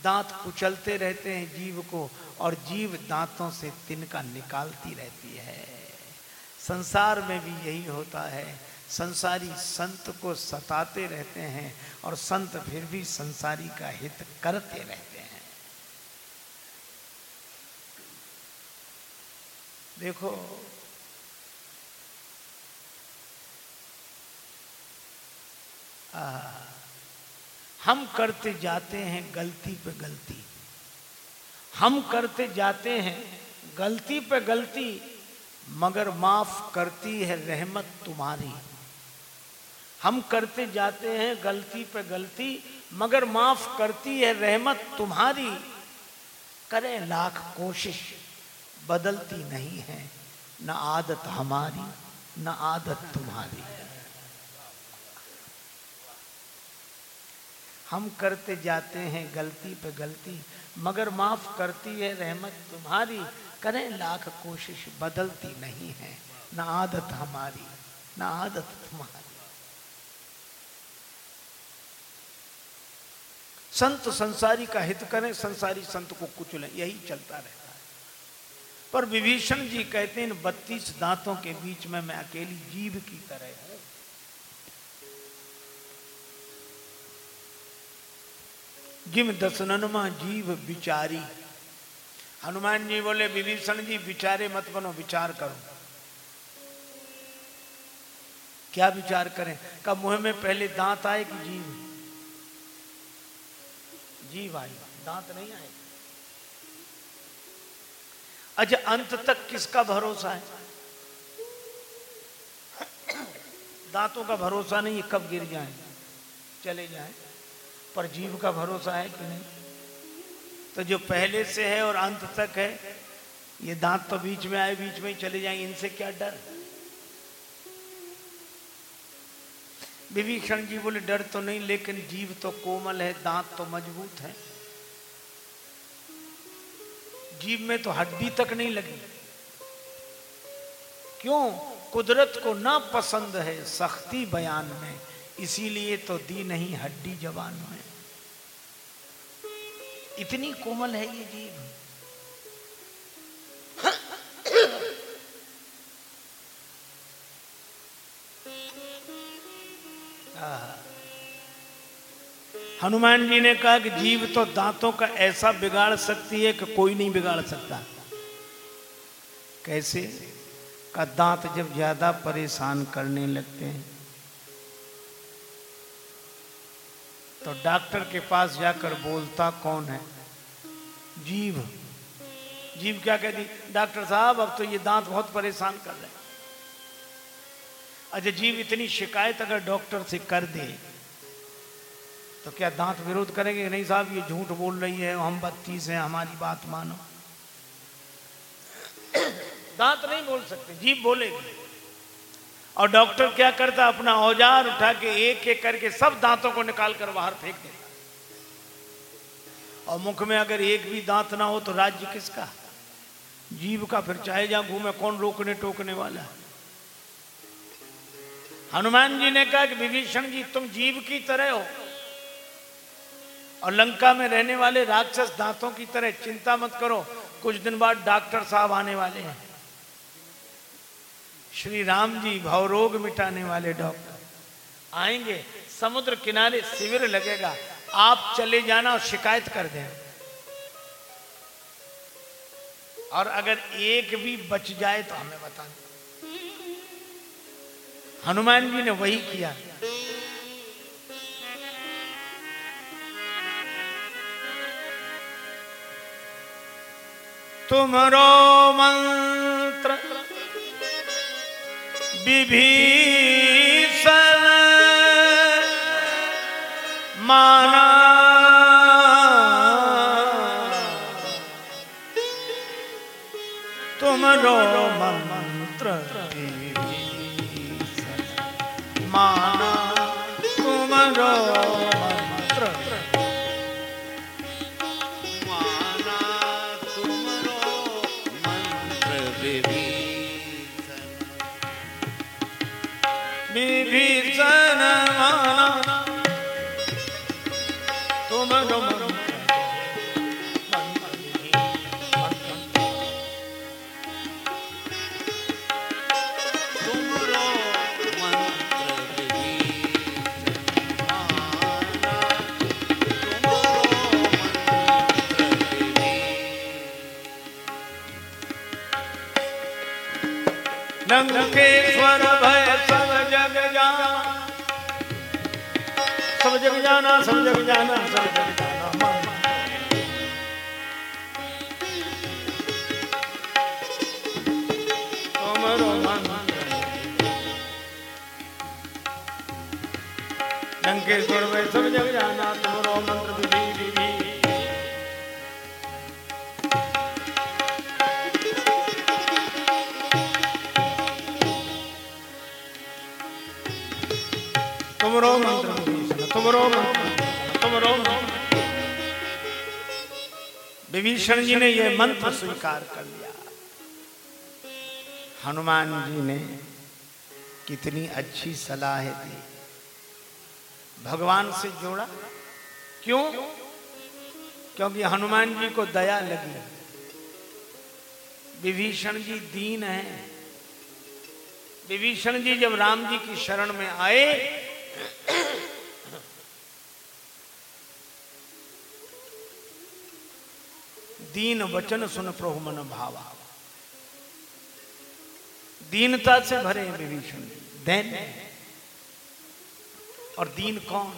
दांत कुचलते रहते हैं जीव को और जीव दांतों से तिनका निकालती रहती है। संसार में भी यही होता है। संसारी संत को सताते रहते हैं और संत फिर भी संसारी का हित करते रहते हैं। देखो आ, हम करते जाते हैं गलती पे गलती। हम करते जाते हैं गलती पे गलती मगर माफ़ करती है रहमत तुम्हारी। हम करते जाते हैं गलती पे गलती मगर माफ़ करती है रहमत तुम्हारी। करें लाख कोशिश बदलती नहीं है न आदत हमारी न आदत तुम्हारी। हम करते जाते हैं गलती पे गलती, मगर माफ़ करती है रहमत तुम्हारी, करें लाख कोशिश बदलती नहीं है, न आदत हमारी, न आदत तुम्हारी। संत संसारी का हित करें, संसारी संत को कुचलें, यही चलता रहता है। पर विभीषण जी कहते हैं, इन बत्तीस दांतों के बीच में मैं अकेली जीव की तरह हूँ। जिम दसननमा जीव विचारी। हनुमान जी बोले, विभीषण जी, विचारे मत बनो, विचार करो। क्या विचार करें? कब मुँह में पहले दांत आए कि जीव? जीव आई दांत नहीं आए। अच्छा अंत तक किसका भरोसा है? दांतों का भरोसा नहीं कब गिर जाए? चले जाए। पर जीव का भरोसा है कि नहीं? तो जो पहले से है और अंत तक है, ये दांत तो बीच में आए, बीच में ही चले जाएँगे, इनसे क्या डर? विभीषण जी बोले, डर तो नहीं, लेकिन जीव तो कोमल है, दांत तो मज़बूत है। जीव में तो हड्डी तक नहीं लगी। क्यों? कुदरत को ना पसंद है, सख्ती बयान में। इसीलिए तो दी नहीं हड्डी जवान में इतनी कोमल है ये जीव। हनुमान जी ने कहा कि जीव तो दांतों का ऐसा बिगाड़ सकती है कि कोई नहीं बिगाड़ सकता। कैसे? का दांत जब ज़्यादा परेशान करने लगते हैं। तो डॉक्टर के पास जाकर बोलता, कौन है? जीव। जीव क्या कहती, डॉक्टर साहब, अब तो ये दांत बहुत परेशान कर रहे अच्छा जीव इतनी शिकायत अगर डॉक्टर से कर दे तो क्या दांत विरोध करेंगे? नहीं साहब, ये झूठ बोल रही है, हम बत्तीस हैं, हमारी बात मानो। दांत नहीं बोल सकते, जीव बोलेगी। और डॉक्टर क्या करता, अपना औज़ार उठा के एक एक करके सब दांतों को निकाल कर बाहर फेंक देता और मुख में अगर एक भी दांत ना हो तो राज्य किसका? जीव का फिर चाहे जहाँ घूमे, कौन रोकने टोकने वाला? है हनुमान जी ने कहा कि विभीषण जी, तुम जीव की तरह हो। और लंका में रहने वाले राक्षस दांतों की तरह चिंता मत करो, कुछ दिन बाद डॉक्टर साहब आने वाले हैं। श्री राम जी भवरोग मिटाने वाले डॉक्टर। आएँगे, समुद्र किनारे शिविर लगेगा, आप चले जाना और शिकायत कर दें और अगर एक भी बच जाए तो हमें बता दें हनुमान जी ने वही किया। तुमरो मंत्र विभीषण माना विभीषण लंकेश्वर भय सब जग जाना सब जग जाना सब जग जाना सब जग जाना तुमरो मंत्र लंकेश्वर भय सब जग जाना तुमरो मंत्र तुमरो मंत्र तुमरो तुमरो विभीषण जी ने यह मंत्र स्वीकार कर लिया हनुमान जी ने कितनी अच्छी सलाह दी भगवान से जोड़ा क्यों क्योंकि हनुमान जी को दया लगी विभीषण जी दीन है विभीषण जी जब राम जी की शरण में आए दीन वचन सुन प्रभु मन भावा। दीनता से भरे विभीषण दैन, और दीन कौन?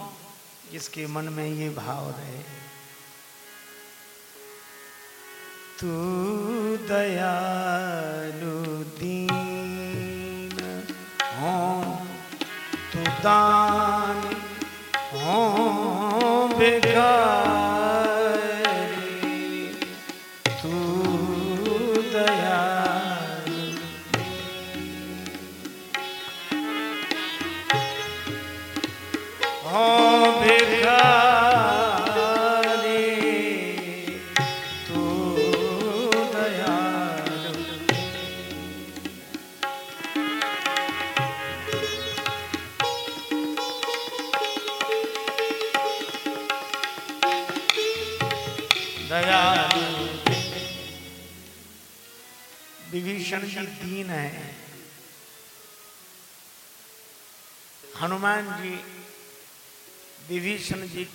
जिसके मन में ये भाव रहे। तू दयालु दीन हो, तू दान हो भिखारी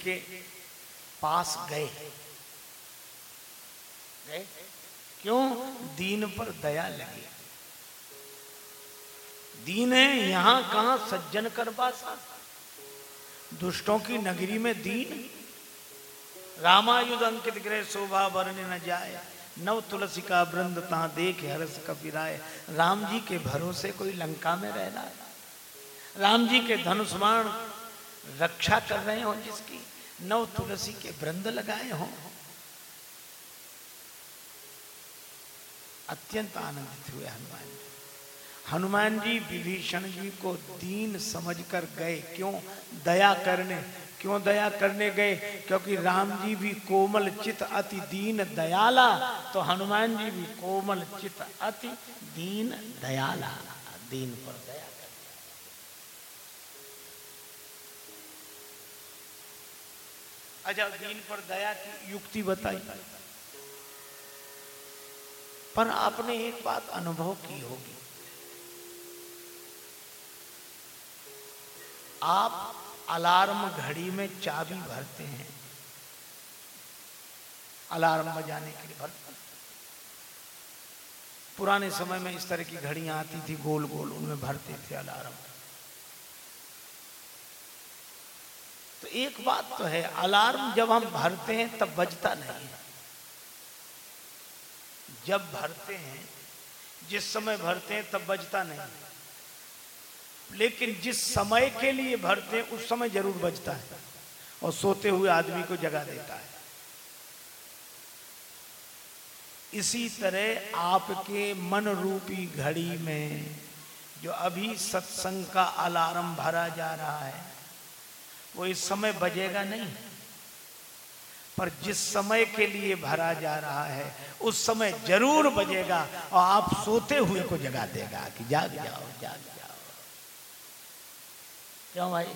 के पास गए। गए? क्यों? दीन पर दया लगी। दीन है, यहाँ कहाँ सज्जन कर बासा? दुष्टों की नगरी में दीन। रामायुध अंकित ग्रह शोभा वर्ण न जाए। नव तुलसी का वृंद ता देख हर्ष कपिराय राम जी के भरोसे कोई लंका में रह रहा है। राम जी के धनुष्मान रक्षा कर रहे हो जिसकी। नव तुलसी के वृंद लगाए हों। अत्यंत आनंदित हुए हनुमान जी। हनुमान जी विभीषण जी को दीन समझकर गए। क्यों? दया करने। क्यों दया करने गए? क्योंकि राम जी भी कोमल चित अति दीन दयाला। तो हनुमान जी भी कोमल चित अति दीन दयाला। दीन पर दया। अच्छा दीन पर दया की युक्ति बताई। पर आपने एक बात अनुभव की होगी। आप अलार्म घड़ी में चाबी भरते हैं। अलार्म बजाने के लिए भरते पुराने समय में इस तरह की घड़ियाँ आती थी गोल गोल उनमें भरते थे अलार्म। तो एक बात तो है, अलार्म जब हम भरते हैं, तब बजता नहीं है। जब भरते हैं, जिस समय भरते हैं, तब बजता नहीं लेकिन जिस समय के लिए भरते हैं, उस समय ज़रूर बजता है। और सोते हुए आदमी को जगा देता है। इसी तरह आपके मन रूपी घड़ी में जो अभी सत्संग का अलार्म भरा जा रहा है वो इस समय बजेगा नहीं। पर जिस समय के लिए भरा जा रहा है, उस समय ज़रूर बजेगा और आप सोते हुए को जगा देगा कि जाग जाओ जाग जाओ। क्यों भाई?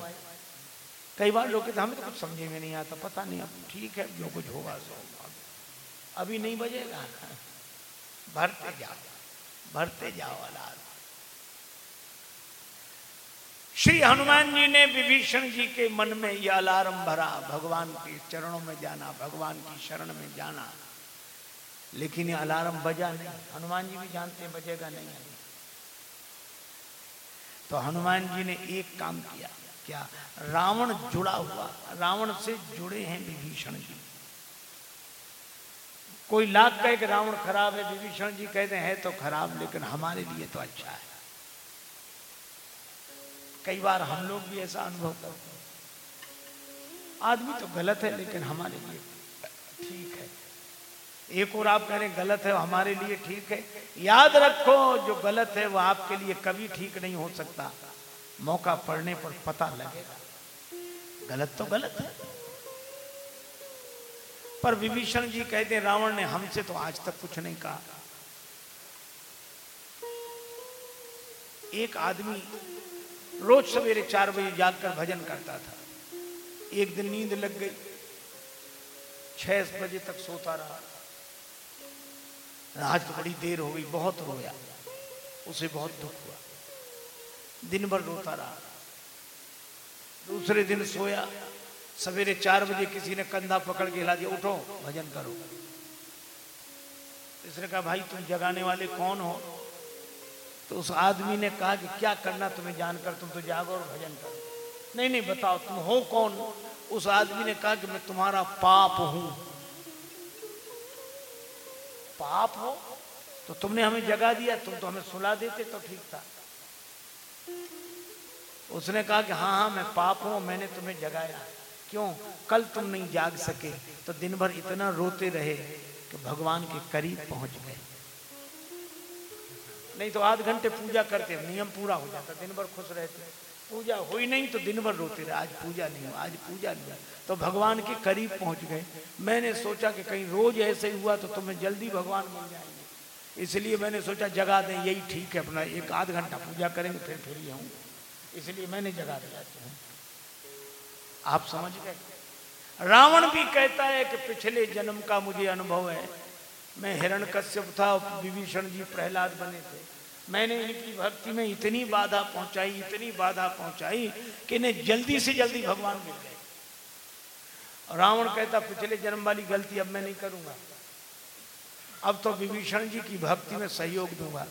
कई बार लोग हमें तो कुछ समझे में नहीं आता, पता नहीं, अब ठीक है, जो कुछ होगा सो अभी नहीं बजेगा। भरते जाओ भरते जाओ अलार्म श्री हनुमान जी ने विभीषण जी के मन में यह अलार्म भरा, भगवान के चरणों में जाना, भगवान की शरण में जाना। लेकिन ये अलार्म बजा नहीं। हनुमान जी भी जानते बजेगा नहीं। तो हनुमान जी ने एक काम किया। क्या? रावण जुड़ा हुआ। रावण से जुड़े हैं विभीषण जी। कोई लाख कहे कि रावण खराब है, विभीषण जी कहते हैं तो खराब, लेकिन हमारे लिए तो अच्छा है। कई बार हम लोग भी ऐसा अनुभव करते हैं। आदमी तो गलत है, लेकिन हमारे लिए ठीक है। एक और आप कह रहे गलत है, हमारे लिए ठीक है। याद रखो, जो गलत है, वो आपके लिए कभी ठीक नहीं हो सकता। मौका पड़ने पर पता लगेगा। गलत तो गलत है। पर विभीषण जी कहते रावण ने हमसे तो आज तक कुछ नहीं कहा। एक आदमी रोज सवेरे चार बजे जागकर भजन करता था। एक दिन नींद लग गई। छह बजे तक सोता रहा। आज तो बड़ी देर हो गई, बहुत रोया। उसे बहुत दुख हुआ। दिन भर रोता रहा। दूसरे दिन सोया। सवेरे चार बजे किसी ने कंधा पकड़ के हिला दिया, उठो, भजन करो। इसने कहा, भाई, तुम जगाने वाले कौन हो? तो उस आदमी ने कहा कि क्या करना तुम्हें जानकर तुम तो जागो और भजन करो। नहीं नहीं, बताओ, तुम हो कौन? उस आदमी ने कहा कि मैं तुम्हारा पाप हूँ। पाप हो? तो तुमने हमें जगा दिया, तुम तो हमें सुला देते तो ठीक था। उसने कहा कि हाँ हाँ मैं पाप हूँ मैंने तुम्हें जगाया। क्यों? कल तुम नहीं जाग सके तो दिन भर इतना रोते रहे कि भगवान के करीब पहुँच गए। नहीं तो आध घंटे पूजा करते नियम पूरा हो जाता दिन भर खुश रहते पूजा हुई नहीं तो दिन भर रोते रहे, आज पूजा नहीं हुआ, आज पूजा नहीं हुआ। तो भगवान के करीब पहुँच गए। मैंने सोचा कि कहीं रोज ऐसे हुआ तो तुम्हें जल्दी भगवान मिल जाएँगे। इसलिए मैंने सोचा जगा दें, यही ठीक है, अपना एक आध घंटा पूजा करेंगे, फिर फिर ही हूँ इसलिए मैंने जगा दिया आप समझ गए? रावण भी कहता है कि पिछले जन्म का मुझे अनुभव है मैं हिरण कश्यप था, विभीषण जी प्रहलाद बने थे। मैंने इनकी भक्ति में इतनी बाधा पहुंचाई, इतनी बाधा पहुंचाई कि इन्हें जल्दी से जल्दी भगवान मिल गए। रावण कहता, पिछले जन्म वाली गलती अब मैं नहीं करूँगा। अब तो विभीषण जी की भक्ति में सहयोग दूँगा।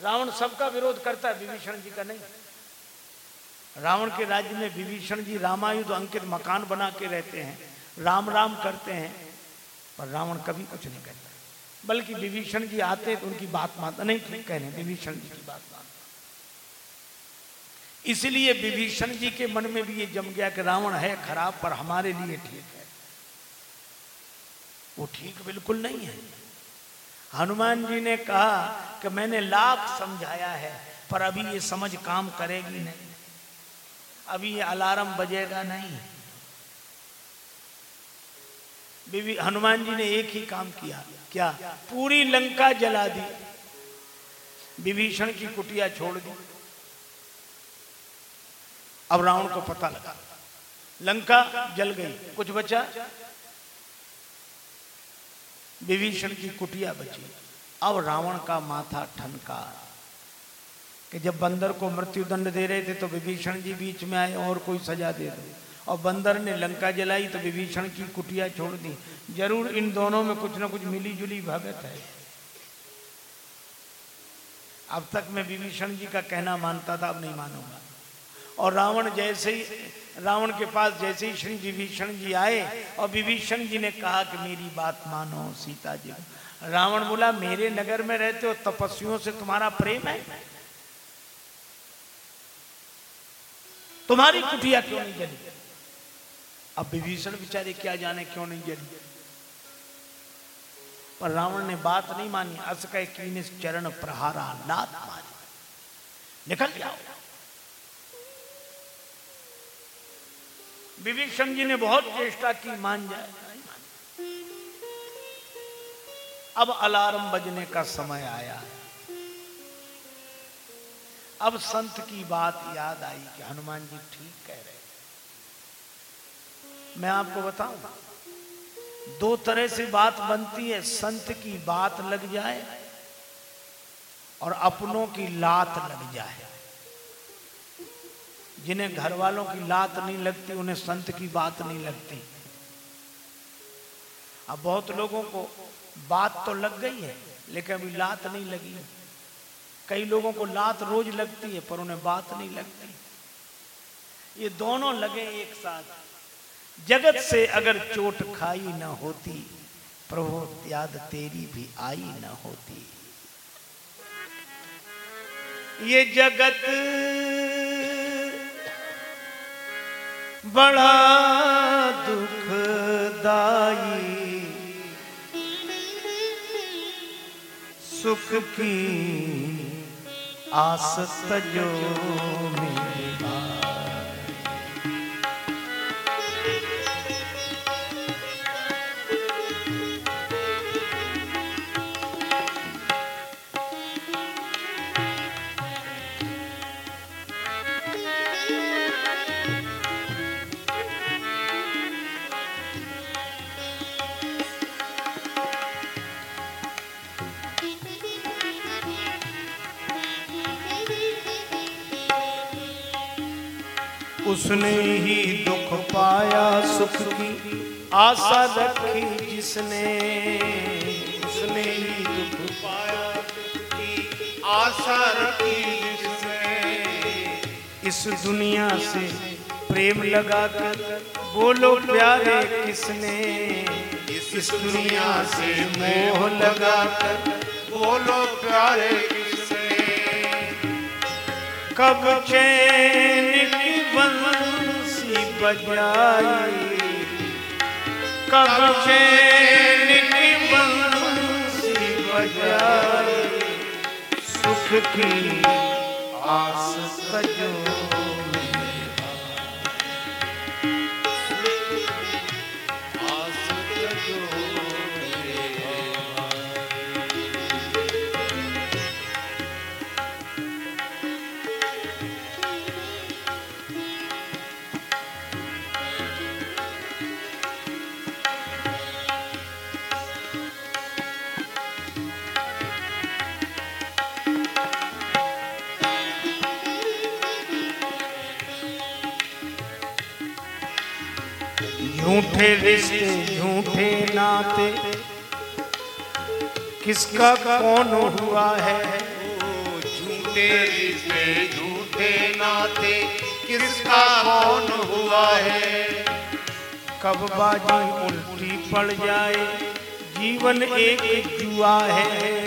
रावण सबका विरोध करता है, विभीषण जी का नहीं। रावण के राज्य में विभीषण जी रामायुध अंकित मकान बना के रहते हैं, राम राम करते हैं। पर रावण कभी कुछ नहीं कहता। बल्कि विभीषण जी आते तो उनकी बात मानता। नहीं, ठीक कह रहे विभीषण जी की बात मानता। इसलिए विभीषण जी के मन में भी ये जम गया कि रावण है खराब, पर हमारे लिए ठीक है। वो ठीक बिल्कुल नहीं है। हनुमान जी ने कहा कि मैंने लाख समझाया है, पर अभी ये समझ काम करेगी नहीं। अभी ये अलार्म बजेगा नहीं। बीवी हनुमान जी ने एक ही काम किया। क्या? पूरी लंका जला दी। विभीषण की कुटिया छोड़ दी। अब रावण को पता लगा। लंका जल गई। कुछ बचा? विभीषण की कुटिया बची। अब रावण का माथा ठनका कि जब बंदर को मृत्यु दंड दे रहे थे तो विभीषण जी बीच में आए और कोई सजा दे दो। और बंदर ने लंका जलाई तो विभीषण की कुटिया छोड़ दी। ज़रूर इन दोनों में कुछ ना कुछ मिली जुली भगत है। अब तक मैं विभीषण जी का कहना मानता था, अब नहीं मानूँगा। और रावण जैसे ही, रावण के पास जैसे ही श्री विभीषण जी आए और विभीषण जी ने कहा कि मेरी बात मानो, सीता जी। रावण बोला, मेरे नगर में रहते हो, तपस्वियों से तुम्हारा प्रेम है? तुम्हारी कुटिया क्यों नहीं जली? अब विभीषण बेचारे क्या जाने क्यों नहीं जली पर रावण ने बात नहीं मानी। अस कह कीनिस चरण प्रहारा नाथ मारी। निकल जाओ। विभीषण जी ने बहुत चेष्टा की, मान जाए। अब अलार्म बजने का समय आया है। अब संत की बात याद आई कि हनुमान जी ठीक कह रहे मैं आपको बताऊँ, दो तरह से बात बनती है, संत की बात लग जाए और अपनों की लात लग जाए। जिन्हें घर वालों की लात नहीं लगती, उन्हें संत की बात नहीं लगती। अब बहुत लोगों को बात तो लग गई है, लेकिन अभी लात नहीं लगी। है कई लोगों को लात रोज लगती है, पर उन्हें बात नहीं लगती। ये दोनों लगे एक साथ। जगत से अगर चोट खाई न होती, प्रभु याद तेरी भी आई न होती। ये जगत बड़ा दुखदाई, सुख की आस तजो उसने ही दुख पाया, सुख की आशा रखी जिसने। उसने ही दुख पाया की आशा रखी जिसने। इस दुनिया से प्रेम लगाकर बोलो प्यारे किसने। इस दुनिया से मोह लगाकर बोलो प्यारे किसने। कब चैन बंसी बजाई। कब चैन की बंसी बजाई। सुख की आस सजो। झूठे रिश्ते झूठे नाते किसका कौन हुआ है? झूठे रिश्ते झूठे नाते किसका कौन हुआ है? कब बाजी उल्टी पड़ जाए जीवन एक जुआ है।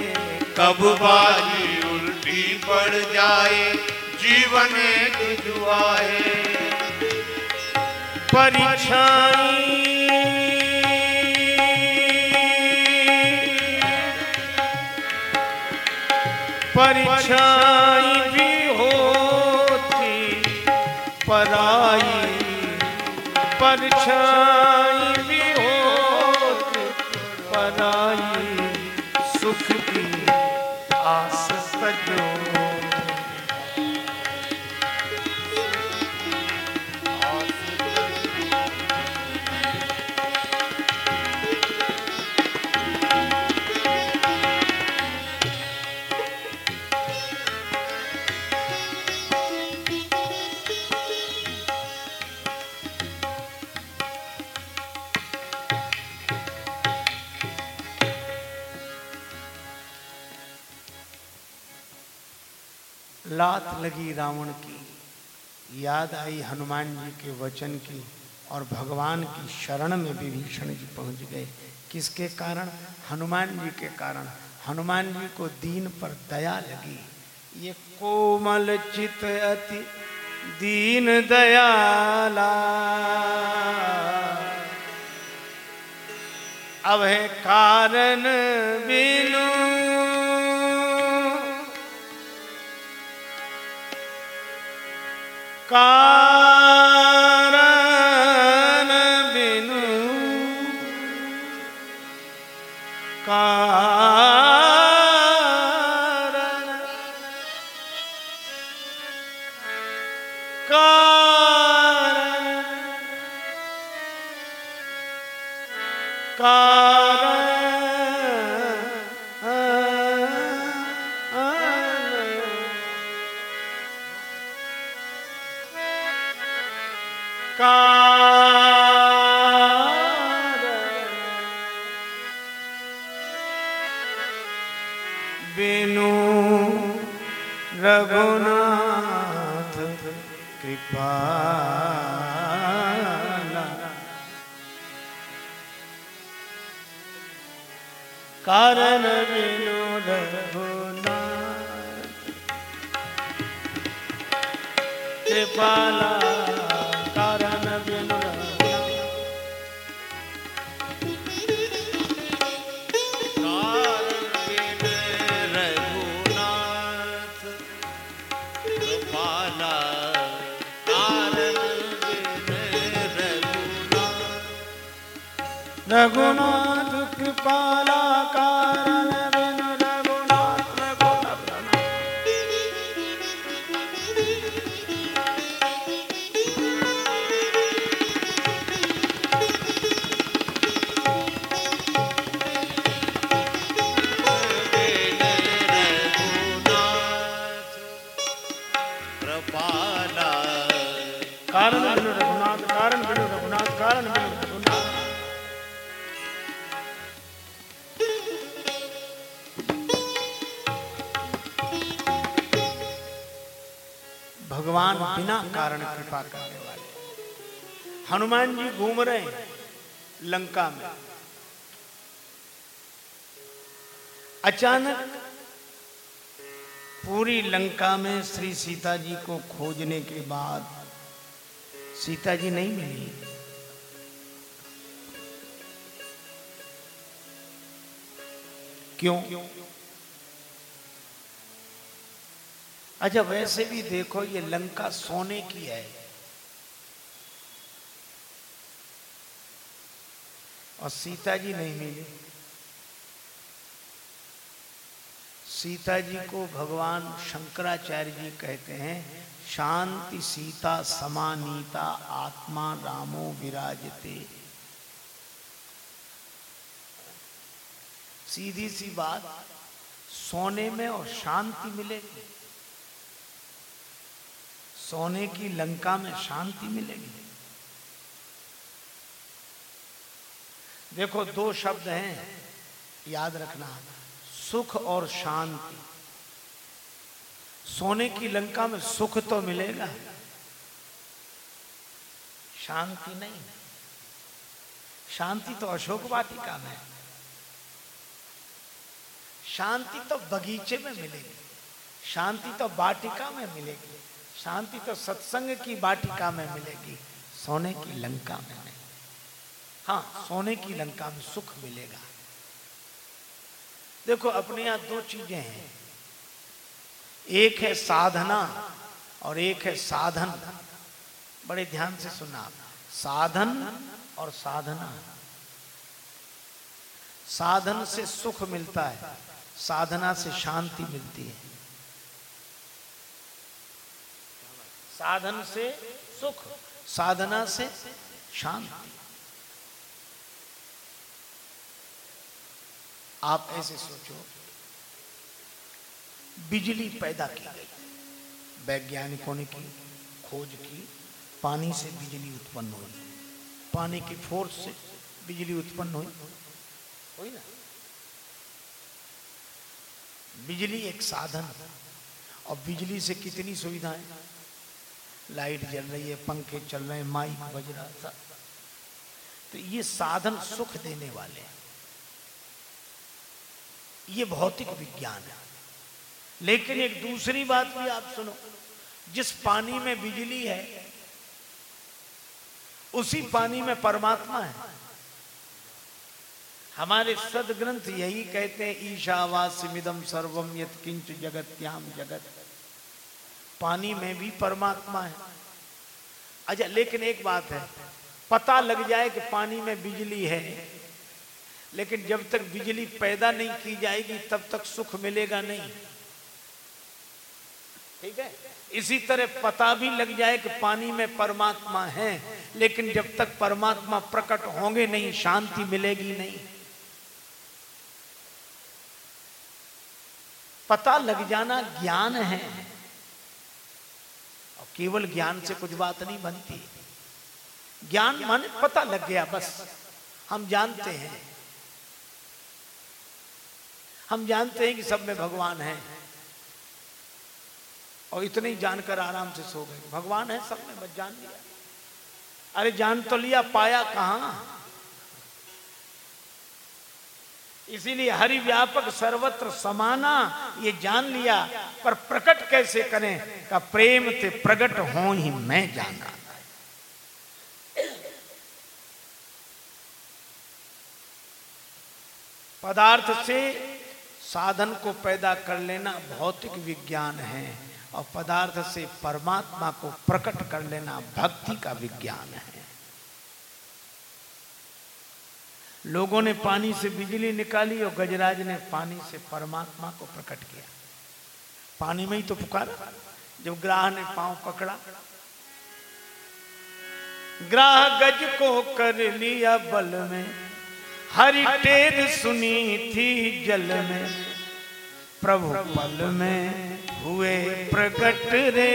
कब बाजी उल्टी पड़ जाए जीवन एक जुआ है। परीक्षाई परीक्षाई लगी रावण की। याद आई हनुमान जी के वचन की और भगवान की शरण में विभीषण जी पहुँच गए। किसके कारण? हनुमान जी के कारण। हनुमान जी को दीन पर दया लगी। ये कोमल चित अति दीन दयाला। अब है कारण बिनु। कारण रघुनाथ कृपा बिना कारण कृपा करने वाले। हनुमान जी घूम रहे हैं लंका में। अचानक पूरी लंका में श्री सीता जी को खोजने के बाद सीता जी नहीं मिली। क्यों? अच्छा वैसे भी देखो, ये लंका सोने की है। और सीता जी नहीं मिली। सीता जी को भगवान शंकराचार्य जी कहते हैं, शांति सीता समानीता, आत्मा रामो विराजते। सीधी सी बात, सोने में और शांति मिलेगी। सोने की लंका में शांति मिलेगी। देखो, दो शब्द हैं, याद रखना, सुख और शांति। सोने की लंका में सुख तो मिलेगा, शांति नहीं। शांति तो अशोक वाटिका में शांति तो बगीचे में मिलेगी, शांति तो वाटिका में मिलेगी। शांति तो सत्संग की वाटिका में मिलेगी, सोने की लंका में नहीं। हाँ सोने की लंका में सुख मिलेगा। देखो, अपने यहाँ दो चीज़ें हैं। एक है साधना और एक है साधन। बड़े ध्यान से सुनना। साधन और साधना। साधन से सुख मिलता है, साधना से शांति मिलती है। साधन से सुख, साधना से शांति। आप ऐसे सोचो, बिजली पैदा की गई, वैज्ञानिकों ने की, खोज की, पानी से बिजली उत्पन्न हुई, पानी की फोर्स से बिजली उत्पन्न हुई। ना? बिजली एक साधन और बिजली से कितनी सुविधाएँ? लाइट जल रही है, पंखे चल रहे हैं, माइक बज रहा था। तो ये साधन सुख देने वाले हैं। ये भौतिक विज्ञान है। लेकिन एक दूसरी बात भी आप सुनो, जिस पानी में बिजली है, उसी पानी में परमात्मा है। हमारे सदग्रंथ यही कहते हैं ईशावास्यमिदम सर्वम यत किंच जगत्याम जगत। पानी में भी परमात्मा है। अच्छा लेकिन एक बात है, पता लग जाए कि पानी में बिजली है। लेकिन जब तक बिजली पैदा नहीं की जाएगी, तब तक सुख मिलेगा नहीं। ठीक है? इसी तरह पता भी लग जाए कि पानी में परमात्मा है, लेकिन जब तक परमात्मा प्रकट होंगे नहीं, शांति मिलेगी नहीं। पता लग जाना ज्ञान है। केवल ज्ञान से कुछ बात नहीं बनती। ज्ञान माने पता लग गया बस। हम जानते हैं। हम जानते हैं कि सब में भगवान है। और इतने ही जानकर आराम से सो गए। भगवान है सब में, बस जान लिया। अरे जान तो लिया, पाया कहाँ? इसीलिए हरि व्यापक सर्वत्र समाना, ये जान लिया। पर प्रकट कैसे करें? का प्रेम ते प्रकट हो ही मैं जाना। पदार्थ से साधन को पैदा कर लेना भौतिक विज्ञान है, और पदार्थ से परमात्मा को प्रकट कर लेना भक्ति का विज्ञान है। लोगों ने पानी से बिजली निकाली और गजराज ने पानी से परमात्मा को प्रकट किया। पानी में ही तो पुकारा। जब ग्राह ने पाँव पकड़ा, ग्राह गज को कर लिया बल में। हरि टेर सुनी थी जल में। प्रभु पल में हुए प्रकट रे।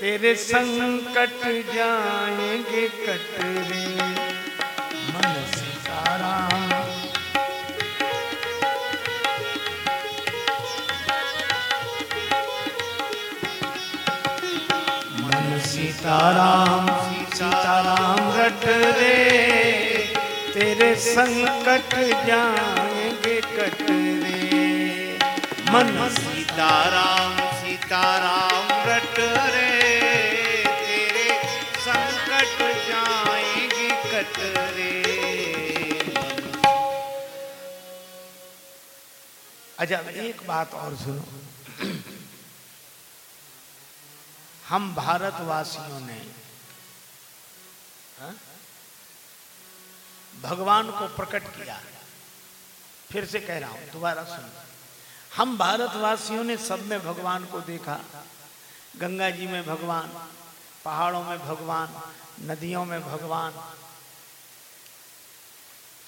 तेरे संकट जाएँगे कट रे। मन सीताराम सीताराम सीताराम रट रे। तेरे संकट जाएँगे कट रे। मन सीताराम सीताराम रट रे। तेरे संकट जाएँगे कट रे। अच्छा एक बात और सुनो। हम भारतवासियों ने हाँ? भगवान को प्रकट किया। फिर से कह रहा हूँ, दोबारा सुन। हम भारतवासियों ने सब में भगवान को देखा। गंगा जी में भगवान, पहाड़ों में भगवान, नदियों में भगवान।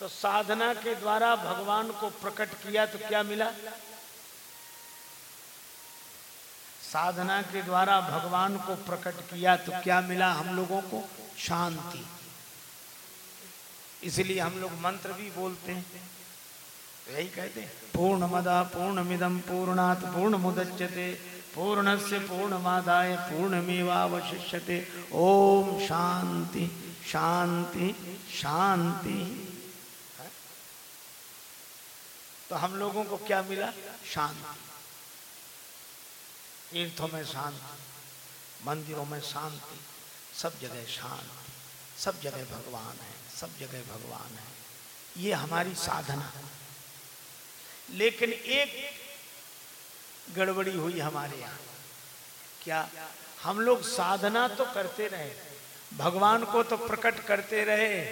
तो साधना के द्वारा भगवान को प्रकट किया तो क्या मिला? साधना के द्वारा भगवान को प्रकट किया तो क्या मिला हम लोगों को? शांति। इसलिए हम लोग मंत्र भी बोलते हैं। यही कहते हैं पूर्ण मदा पूर्ण मिदम पूर्णात पूर्ण मुदच्यते पूर्ण पूर्णस्य पूर्णमादाय पूर्णमेवावशिष्यते। ओम शांति शांति शांति। तो हम लोगों को क्या मिला? शांति। तीर्थों में शांति, मंदिरों में शांति, सब जगह शांति, सब जगह भगवान है, सब जगह भगवान है। ये हमारी साधना। लेकिन एक गड़बड़ी हुई हमारे यहाँ। क्या हम लोग साधना तो करते रहे, भगवान को तो प्रकट करते रहे,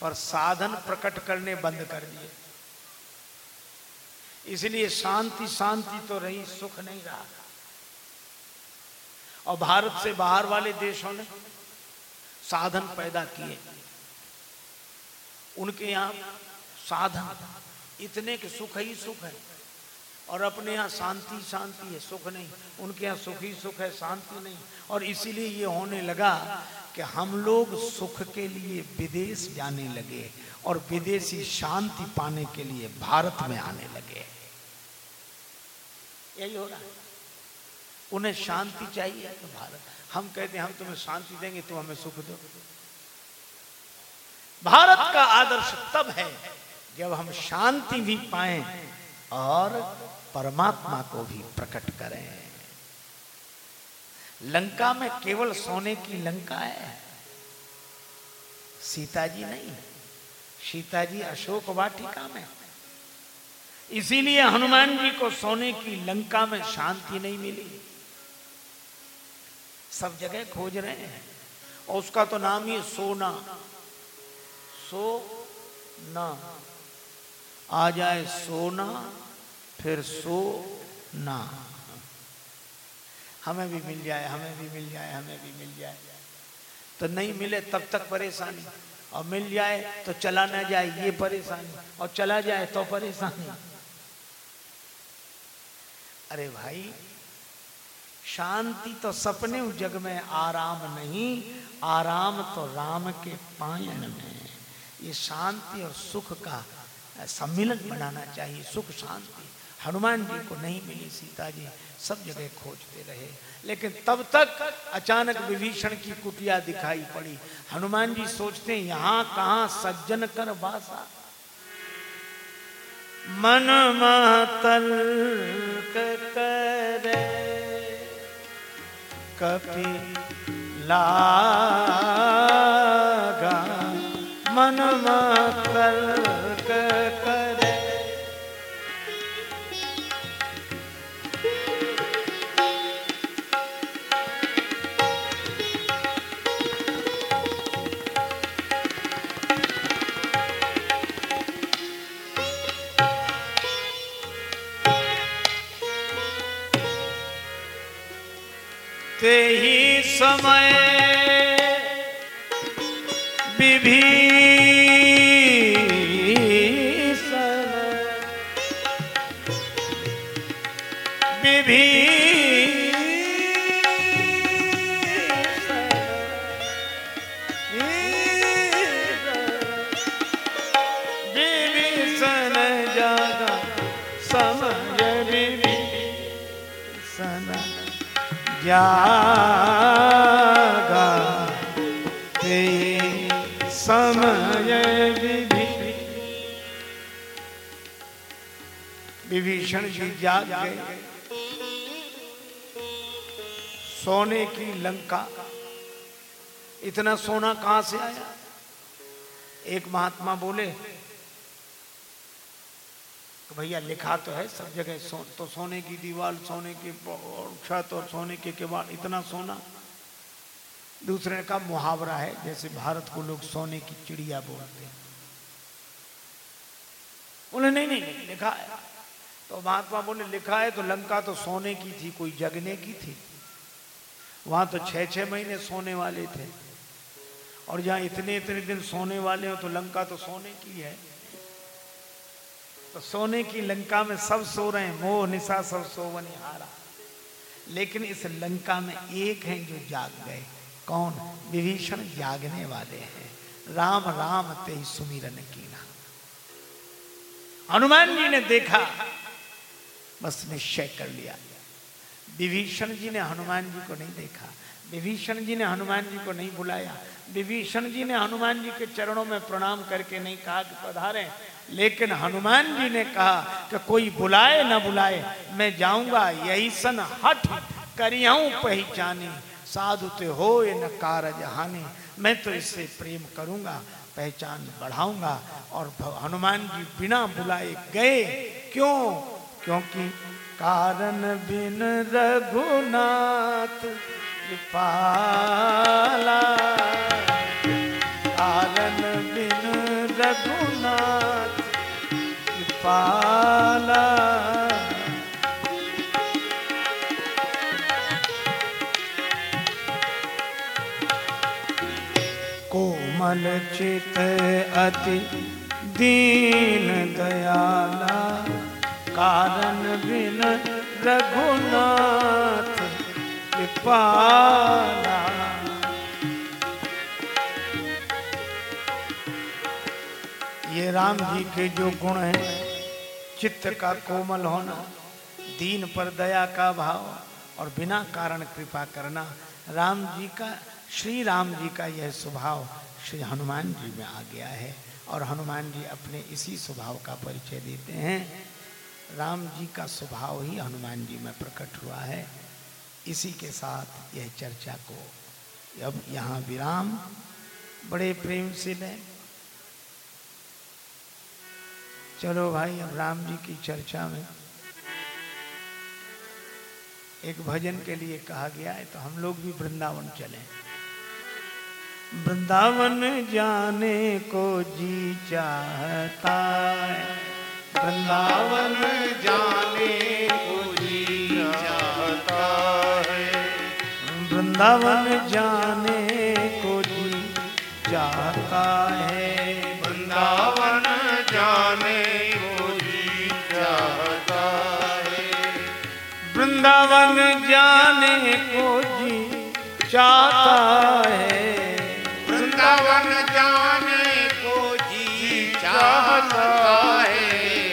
पर साधन प्रकट करने बंद कर दिए। इसलिए शांति शांति तो रही, सुख नहीं रहा। और भारत से बाहर वाले देशों ने साधन पैदा किए। उनके यहाँ साधन इतने के सुख ही सुख है और अपने यहाँ शांति शांति है, सुख नहीं। उनके यहाँ सुख ही सुख है, शांति नहीं। और इसीलिए ये होने लगा कि हम लोग सुख के लिए विदेश जाने लगे और विदेशी शांति पाने के लिए भारत में आने लगे। यही हो रहा है। उन्हें शांति चाहिए तो भारत, हम कहते हैं, हम तुम्हें शांति देंगे तो हमें सुख दो। भारत का आदर्श तब है जब हम शांति भी पाए और परमात्मा को भी प्रकट करें। लंका में केवल सोने की लंका है। सीता जी नहीं सीता जी अशोक वाटिका में। इसीलिए हनुमान जी को सोने की लंका में शांति नहीं मिली। सब जगह खोज रहे हैं। और उसका तो नाम ही सोना। सो ना। आ जाए सोना, फिर सो ना। हमें भी मिल जाए, हमें भी मिल जाए, हमें भी मिल जाए। तो नहीं मिले तब तक परेशानी। और मिल जाए तो चला ना जाए, ये परेशानी। और चला जाए तो परेशानी। अरे भाई शांति तो सपने जग में, आराम नहीं। आराम तो राम के पायन में। ये शांति और सुख का सम्मिलन बनाना चाहिए। सुख, शांति। हनुमान जी को नहीं मिली सीता जी। सब जगह खोजते रहे। लेकिन तब तक अचानक विभीषण की कुटिया दिखाई पड़ी। हनुमान जी सोचते हैं यहाँ कहा सज्जन कर बासा मन मातल करे। कपि लागा मन मातल ते ही समय विभीषण। जागा ते समय विभि विभीषण जी जाग गए। सोने की लंका। इतना सोना कहाँ से आया? एक महात्मा बोले तो भैया लिखा तो है सब जगह सो, तो सोने की दीवार सोने की छत और सोने के केवाड़ इतना सोना। दूसरे का मुहावरा है जैसे भारत को लोग सोने की चिड़िया बोलते हैं। बोले नहीं नहीं लिखा है। तो महात्मा बोले लिखा है तो लंका तो सोने की थी कोई जगने की थी। वहाँ तो छह छह महीने सोने वाले थे। और जहाँ इतने इतने दिन सोने वाले हो तो लंका तो सोने की है। तो सोने की लंका में सब सो रहे हैं, मोह निशा सब सोवनी, हारा। लेकिन इस लंका में एक हैं जो जाग गए। कौन? विभीषण जागने वाले हैं। राम राम ते सुमिरन कीना। हनुमान जी ने देखा, बस निश्चय कर लिया। विभीषण जी ने हनुमान जी को नहीं देखा। विभीषण जी ने हनुमान जी को नहीं बुलाया। विभीषण जी ने हनुमान जी के चरणों में प्रणाम करके नहीं कहा कि पधारे। लेकिन हनुमान जी ने कहा कि कोई बुलाए ना बुलाए, मैं जाऊँगा, यही सन हट करियाऊं पहचानी। साधु ते हो न कारज हानि, मैं तो इससे प्रेम करूँगा, पहचान बढ़ाऊँगा। और हनुमान जी बिना बुलाए गए। क्यों? क्योंकि कारण बिन रघुनाथ कृपाला। कारण बिन रघुनाथ कृपाला कोमल चित अति दीन दयाला। कारण बिन रघुनाथ कृपाला। ये राम जी के जो गुण हैं चित्त का कोमल होना, दीन पर दया का भाव और बिना कारण कृपा करना, राम जी का, श्री राम जी का यह स्वभाव श्री हनुमान जी में आ गया है। और हनुमान जी अपने इसी स्वभाव का परिचय देते हैं। राम जी का स्वभाव ही हनुमान जी में प्रकट हुआ है। इसी के साथ यह चर्चा को अब यहाँ विराम। बड़े प्रेम से लें चलो भाई, अब राम जी की चर्चा में। एक भजन के लिए कहा गया है तो हम लोग भी वृंदावन चले। वृंदावन जाने को जी चाहता है। वृंदावन जाने को जी चाहता है। वृंदावन जाने को जी चाहता है। को जी चाहता है। वृंदावन जाने को जी चाहता है। वृंदावन जाने को जी चाहता है।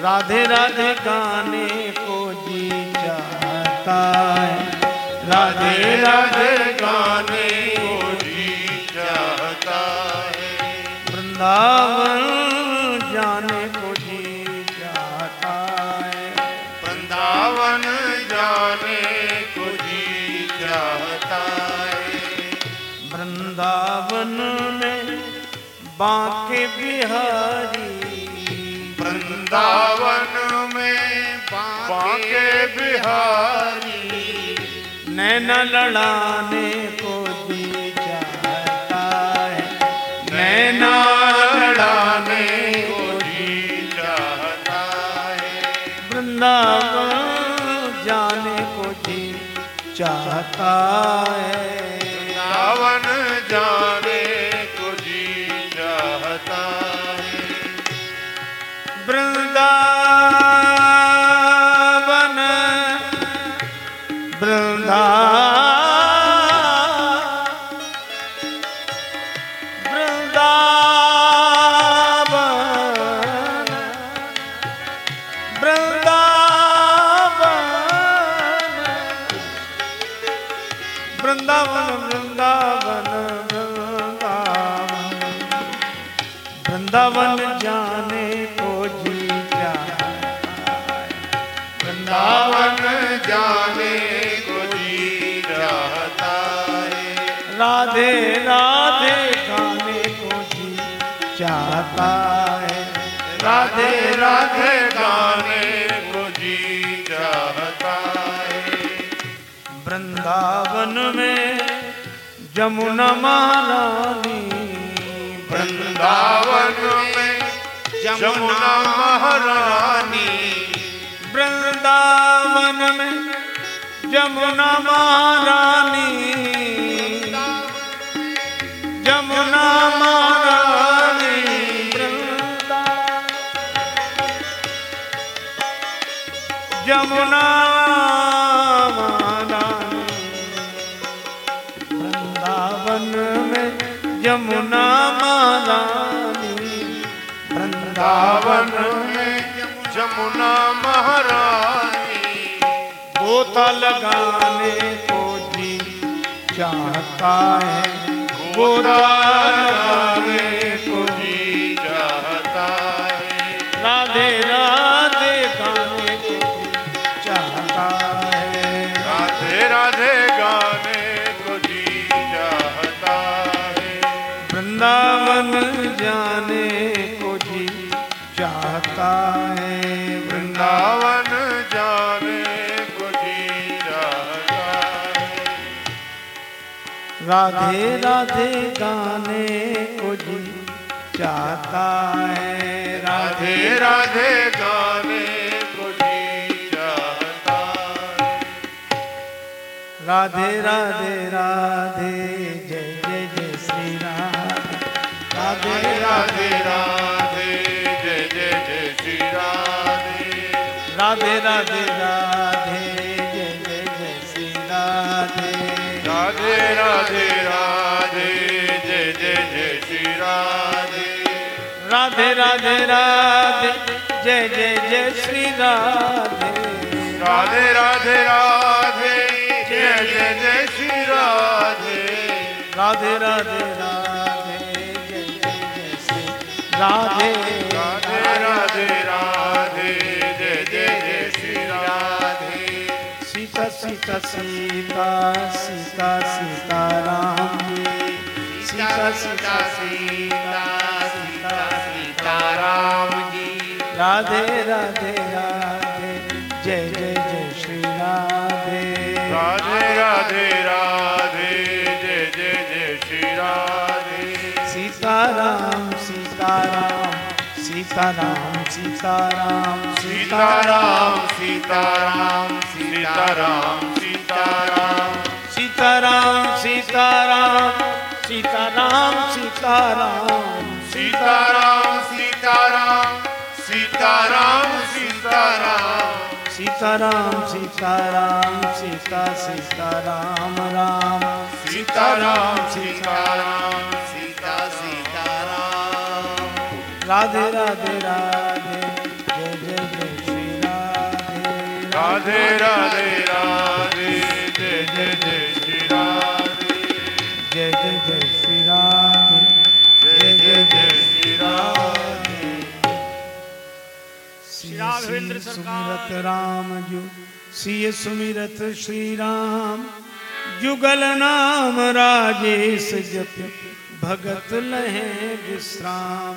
राधे राधे गाने को जी चाहता है। राधे राधे गाने को जी चाहता है। वृंदावन वृंदावन में बांके बिहारी। वृंदावन में बांके बिहारी। नैन लड़ाने को दी चाहता है। नैना लड़ाने को जी जाता है। वृंदावन जाने को जी चाहता है। वृंदावन जाने जमुना महारानी। वृंदावन में जमुना महारानी। वृंदावन में जमुना महारानी। जमुना महारानी। जमुना जमुना महारानी। वृंदावन में जमुना महारानी। गोता लगाने को जी चाहता है। गोरा लगाने को जी चाहता है। राधे राधे राधे गाने को जी चाहता है। राधे राधे गाने को जी चाहता है। राधे राधे राधे जय जय जय श्री राधे। राधे राधे राधे जय जय जय श्री राधे। राधे राधे राधे राधे राधे राधे जय जय जय श्री राधे। राधे राधे राधे जय जय जय श्री राधे। राधे राधे राधे जय जय जय श्री राधे। राधे राधे सीता सीता सीता सीता सीता राम जी। सीता सीता सीता सीता सीता राम जी। राधे राधे राधे जय जय जय श्री राधे। राधे राधे राधे जय जय जय श्री राधे। सीताराम सीताराम। सीताराम सीताराम सीताराम सीताराम सीताराम सीताराम सीताराम सीताराम सीताराम सीताराम सीताराम सीताराम सीताराम सीताराम सीताराम सीताराम सीता सीताराम राम सीताराम सीताराम राधे राधे राधे जय जय जय श्री राधे राधे। राधे राधे जय जय जय श्री राधे। जय जय जय श्री राधे जय जय जय श्री राधे। श्री राघवेंद्र सुमिरत राम जो सिय सुमिरत श्री राम। जुगल नाम राजेश जप भगत लहे विश्राम।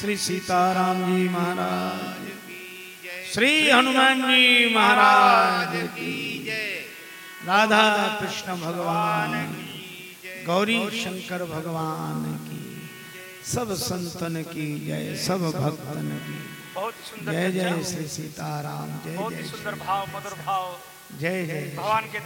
श्री सीताराम जी महाराज श्री हनुमान जी महाराज की राधा कृष्ण भगवान की गौरी शंकर भगवान की सब संतन की जय। सब भक्तन की बहुत सुंदर जय जय श्री सीताराम। जय बहुत जय सुंदर भाव मधुर भाव। जय जय भगवान के